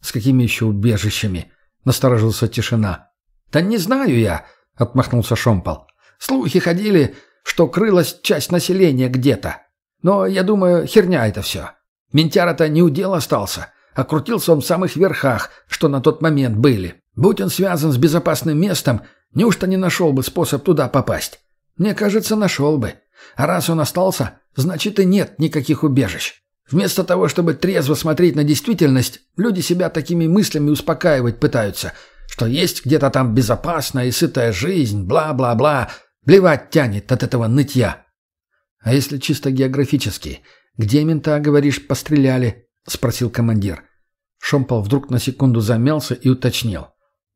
«С какими еще убежищами?» — насторожился тишина. «Да не знаю я», — отмахнулся Шомпол. «Слухи ходили, что крылась часть населения где-то. Но, я думаю, херня это все. Ментяра-то не удел остался, а крутился он в самых верхах, что на тот момент были. Будь он связан с безопасным местом, неужто не нашел бы способ туда попасть? Мне кажется, нашел бы. А раз он остался, значит и нет никаких убежищ. Вместо того, чтобы трезво смотреть на действительность, люди себя такими мыслями успокаивать пытаются, что есть где-то там безопасная и сытая жизнь, бла-бла-бла. Блевать тянет от этого нытья. А если чисто географически, где мента, говоришь, постреляли? Спросил командир. Шомпол вдруг на секунду замялся и уточнил.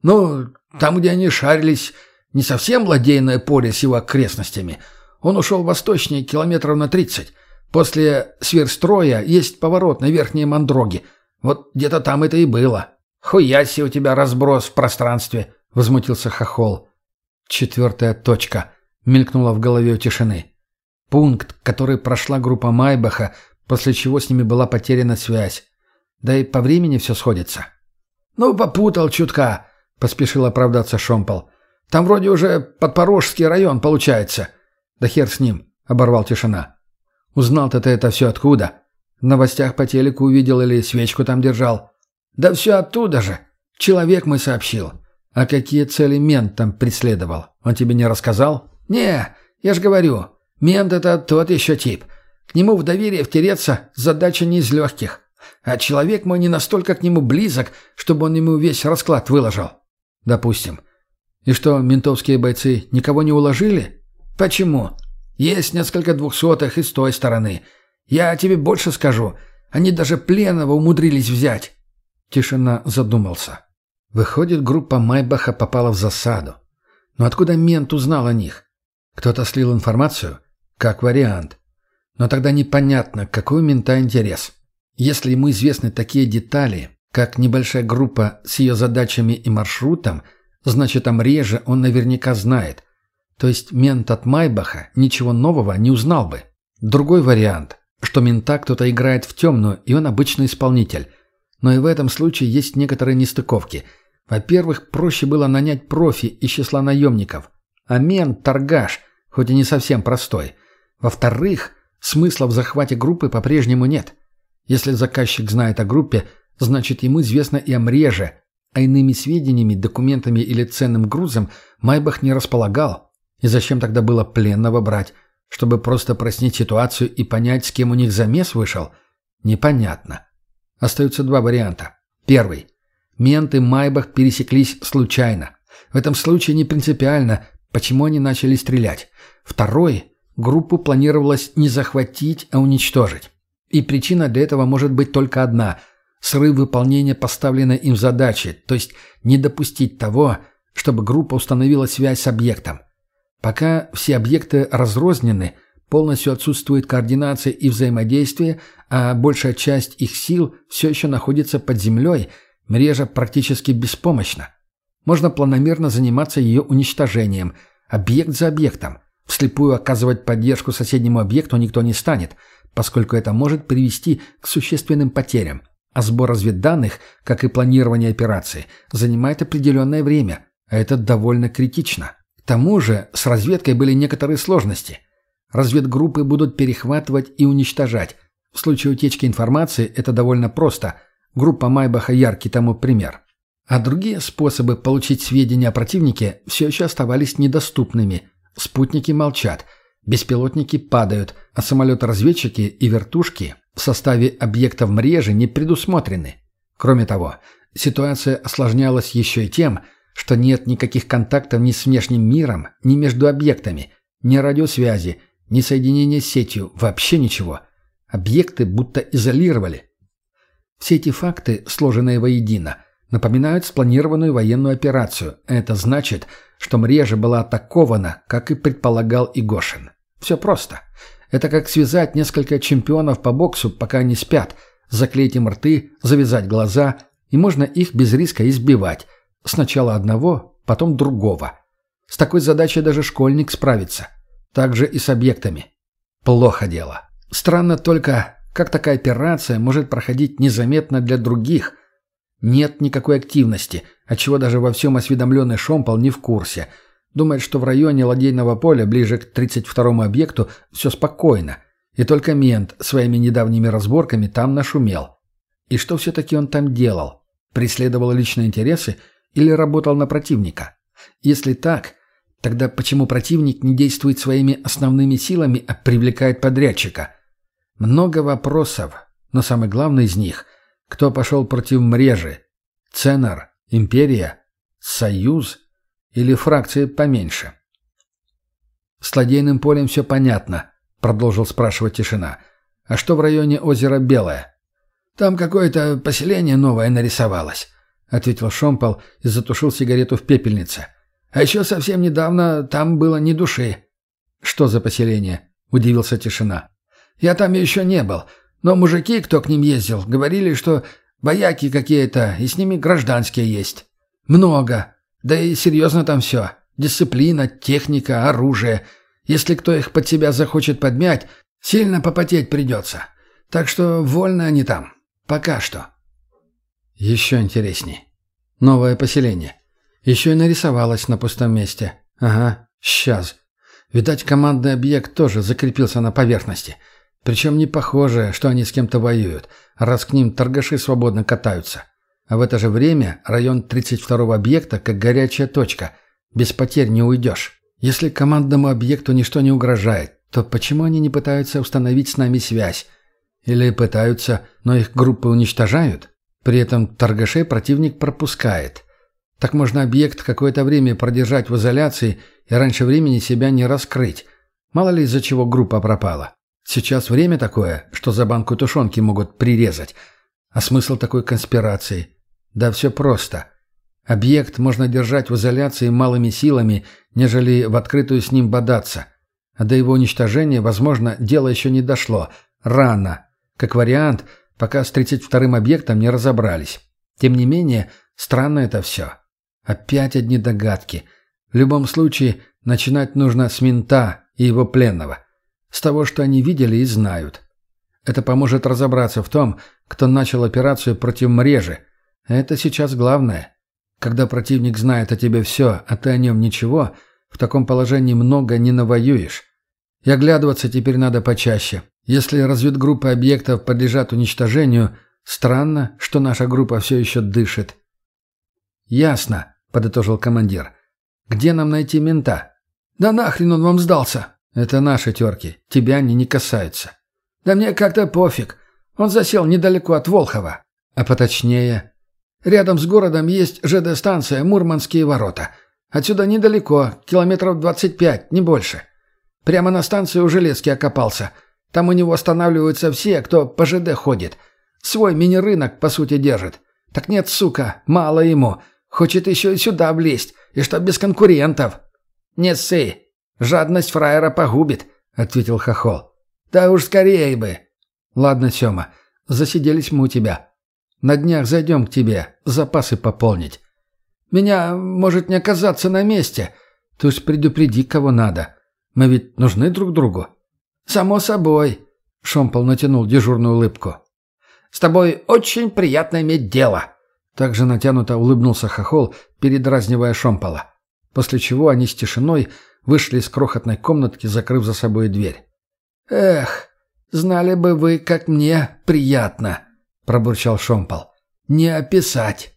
Ну, там, где они шарились, не совсем ладейное поле с его окрестностями. Он ушел восточнее километров на тридцать. После сверстроя есть поворот на верхние мандроги. Вот где-то там это и было. «Хуяси у тебя разброс в пространстве», — возмутился Хохол. Четвертая точка мелькнула в голове у тишины. Пункт, который прошла группа Майбаха, после чего с ними была потеряна связь. Да и по времени все сходится. «Ну, попутал чутка», — поспешил оправдаться Шомпол. Там вроде уже Подпорожский район получается. Да хер с ним, оборвал тишина. Узнал-то ты это все откуда? В новостях по телеку увидел или свечку там держал? Да все оттуда же. Человек мой сообщил. А какие цели мент там преследовал? Он тебе не рассказал? Не, я ж говорю, мент это тот еще тип. К нему в доверие втереться задача не из легких. А человек мой не настолько к нему близок, чтобы он ему весь расклад выложил. Допустим. И что, ментовские бойцы никого не уложили? Почему? Есть несколько двухсотых и с той стороны. Я тебе больше скажу. Они даже пленного умудрились взять. Тишина задумался. Выходит, группа Майбаха попала в засаду. Но откуда мент узнал о них? Кто-то слил информацию? Как вариант. Но тогда непонятно, какой у мента интерес. Если ему известны такие детали, как небольшая группа с ее задачами и маршрутом, значит, о мреже он наверняка знает. То есть мент от Майбаха ничего нового не узнал бы. Другой вариант, что мента кто-то играет в темную, и он обычный исполнитель. Но и в этом случае есть некоторые нестыковки. Во-первых, проще было нанять профи из числа наемников. А мент – торгаш, хоть и не совсем простой. Во-вторых, смысла в захвате группы по-прежнему нет. Если заказчик знает о группе, значит ему известно и о мреже, а иными сведениями, документами или ценным грузом Майбах не располагал. И зачем тогда было пленного брать? Чтобы просто проснить ситуацию и понять, с кем у них замес вышел? Непонятно. Остаются два варианта. Первый. Менты Майбах пересеклись случайно. В этом случае не принципиально, почему они начали стрелять. Второй. Группу планировалось не захватить, а уничтожить. И причина для этого может быть только одна – срыв выполнения поставленной им задачи, то есть не допустить того, чтобы группа установила связь с объектом. Пока все объекты разрознены, полностью отсутствует координация и взаимодействие, а большая часть их сил все еще находится под землей, мрежа практически беспомощна. Можно планомерно заниматься ее уничтожением, объект за объектом. Вслепую оказывать поддержку соседнему объекту никто не станет – поскольку это может привести к существенным потерям, а сбор разведданных, как и планирование операции, занимает определенное время, а это довольно критично. К тому же с разведкой были некоторые сложности. Разведгруппы будут перехватывать и уничтожать. В случае утечки информации это довольно просто. Группа Майбаха яркий тому пример. А другие способы получить сведения о противнике все еще оставались недоступными. Спутники молчат – Беспилотники падают, а самолеты-разведчики и вертушки в составе объектов мрежи не предусмотрены. Кроме того, ситуация осложнялась еще и тем, что нет никаких контактов ни с внешним миром, ни между объектами, ни радиосвязи, ни соединения с сетью, вообще ничего. Объекты будто изолировали. Все эти факты, сложенные воедино, напоминают спланированную военную операцию. Это значит, что мрежа была атакована, как и предполагал Игошин. Все просто. Это как связать несколько чемпионов по боксу, пока они спят, заклеить им рты, завязать глаза, и можно их без риска избивать. Сначала одного, потом другого. С такой задачей даже школьник справится. Так же и с объектами. Плохо дело. Странно только, как такая операция может проходить незаметно для других. Нет никакой активности, отчего даже во всем осведомленный Шомпол не в курсе – Думает, что в районе ладейного поля, ближе к 32-му объекту, все спокойно. И только мент своими недавними разборками там нашумел. И что все-таки он там делал? Преследовал личные интересы или работал на противника? Если так, тогда почему противник не действует своими основными силами, а привлекает подрядчика? Много вопросов, но самый главный из них – кто пошел против мрежи? Ценар? Империя? Союз? Или фракции поменьше? «С ладейным полем все понятно», — продолжил спрашивать тишина. «А что в районе озера Белое?» «Там какое-то поселение новое нарисовалось», — ответил Шомпол и затушил сигарету в пепельнице. «А еще совсем недавно там было ни души». «Что за поселение?» — удивился тишина. «Я там еще не был, но мужики, кто к ним ездил, говорили, что вояки какие-то, и с ними гражданские есть. Много. Да и серьезно там все. Дисциплина, техника, оружие. Если кто их под себя захочет подмять, сильно попотеть придется. Так что вольно они там. Пока что. Еще интересней. Новое поселение. Еще и нарисовалось на пустом месте. Ага, сейчас. Видать, командный объект тоже закрепился на поверхности. Причем не похоже, что они с кем-то воюют, раз к ним торгаши свободно катаются. А в это же время район 32-го объекта как горячая точка. Без потерь не уйдешь. Если командному объекту ничто не угрожает, то почему они не пытаются установить с нами связь? Или пытаются, но их группы уничтожают? При этом торгашей противник пропускает. Так можно объект какое-то время продержать в изоляции и раньше времени себя не раскрыть. Мало ли из-за чего группа пропала. Сейчас время такое, что за банку тушенки могут прирезать. А смысл такой конспирации? Да все просто. Объект можно держать в изоляции малыми силами, нежели в открытую с ним бодаться. А до его уничтожения, возможно, дело еще не дошло. Рано. Как вариант, пока с 32-м объектом не разобрались. Тем не менее, странно это все. Опять одни догадки. В любом случае, начинать нужно с мента и его пленного. С того, что они видели и знают. Это поможет разобраться в том, кто начал операцию против мрежи. Это сейчас главное. Когда противник знает о тебе все, а ты о нем ничего, в таком положении много не навоюешь. И оглядываться теперь надо почаще. Если разведгруппы объектов подлежат уничтожению, странно, что наша группа все еще дышит. «Ясно», — подытожил командир. «Где нам найти мента?» «Да нахрен он вам сдался?» «Это наши терки. Тебя они не касаются». «Да мне как-то пофиг. Он засел недалеко от Волхова». «А поточнее?» «Рядом с городом есть ЖД-станция «Мурманские ворота». Отсюда недалеко, километров двадцать пять, не больше. Прямо на станции у Железки окопался. Там у него останавливаются все, кто по ЖД ходит. Свой мини-рынок, по сути, держит. Так нет, сука, мало ему. Хочет еще и сюда влезть, и что без конкурентов. Не ссы. Жадность фраера погубит, — ответил Хохол. Да уж скорее бы. Ладно, Сема, засиделись мы у тебя. На днях зайдем к тебе, запасы пополнить. Меня может не оказаться на месте. Ты уж предупреди, кого надо. Мы ведь нужны друг другу». «Само собой», — Шомпол натянул дежурную улыбку. «С тобой очень приятно иметь дело». Также натянуто улыбнулся Хохол, передразнивая Шомпола. После чего они с тишиной вышли из крохотной комнатки, закрыв за собой дверь. «Эх, знали бы вы, как мне приятно», — пробурчал Шомпол. «Не описать».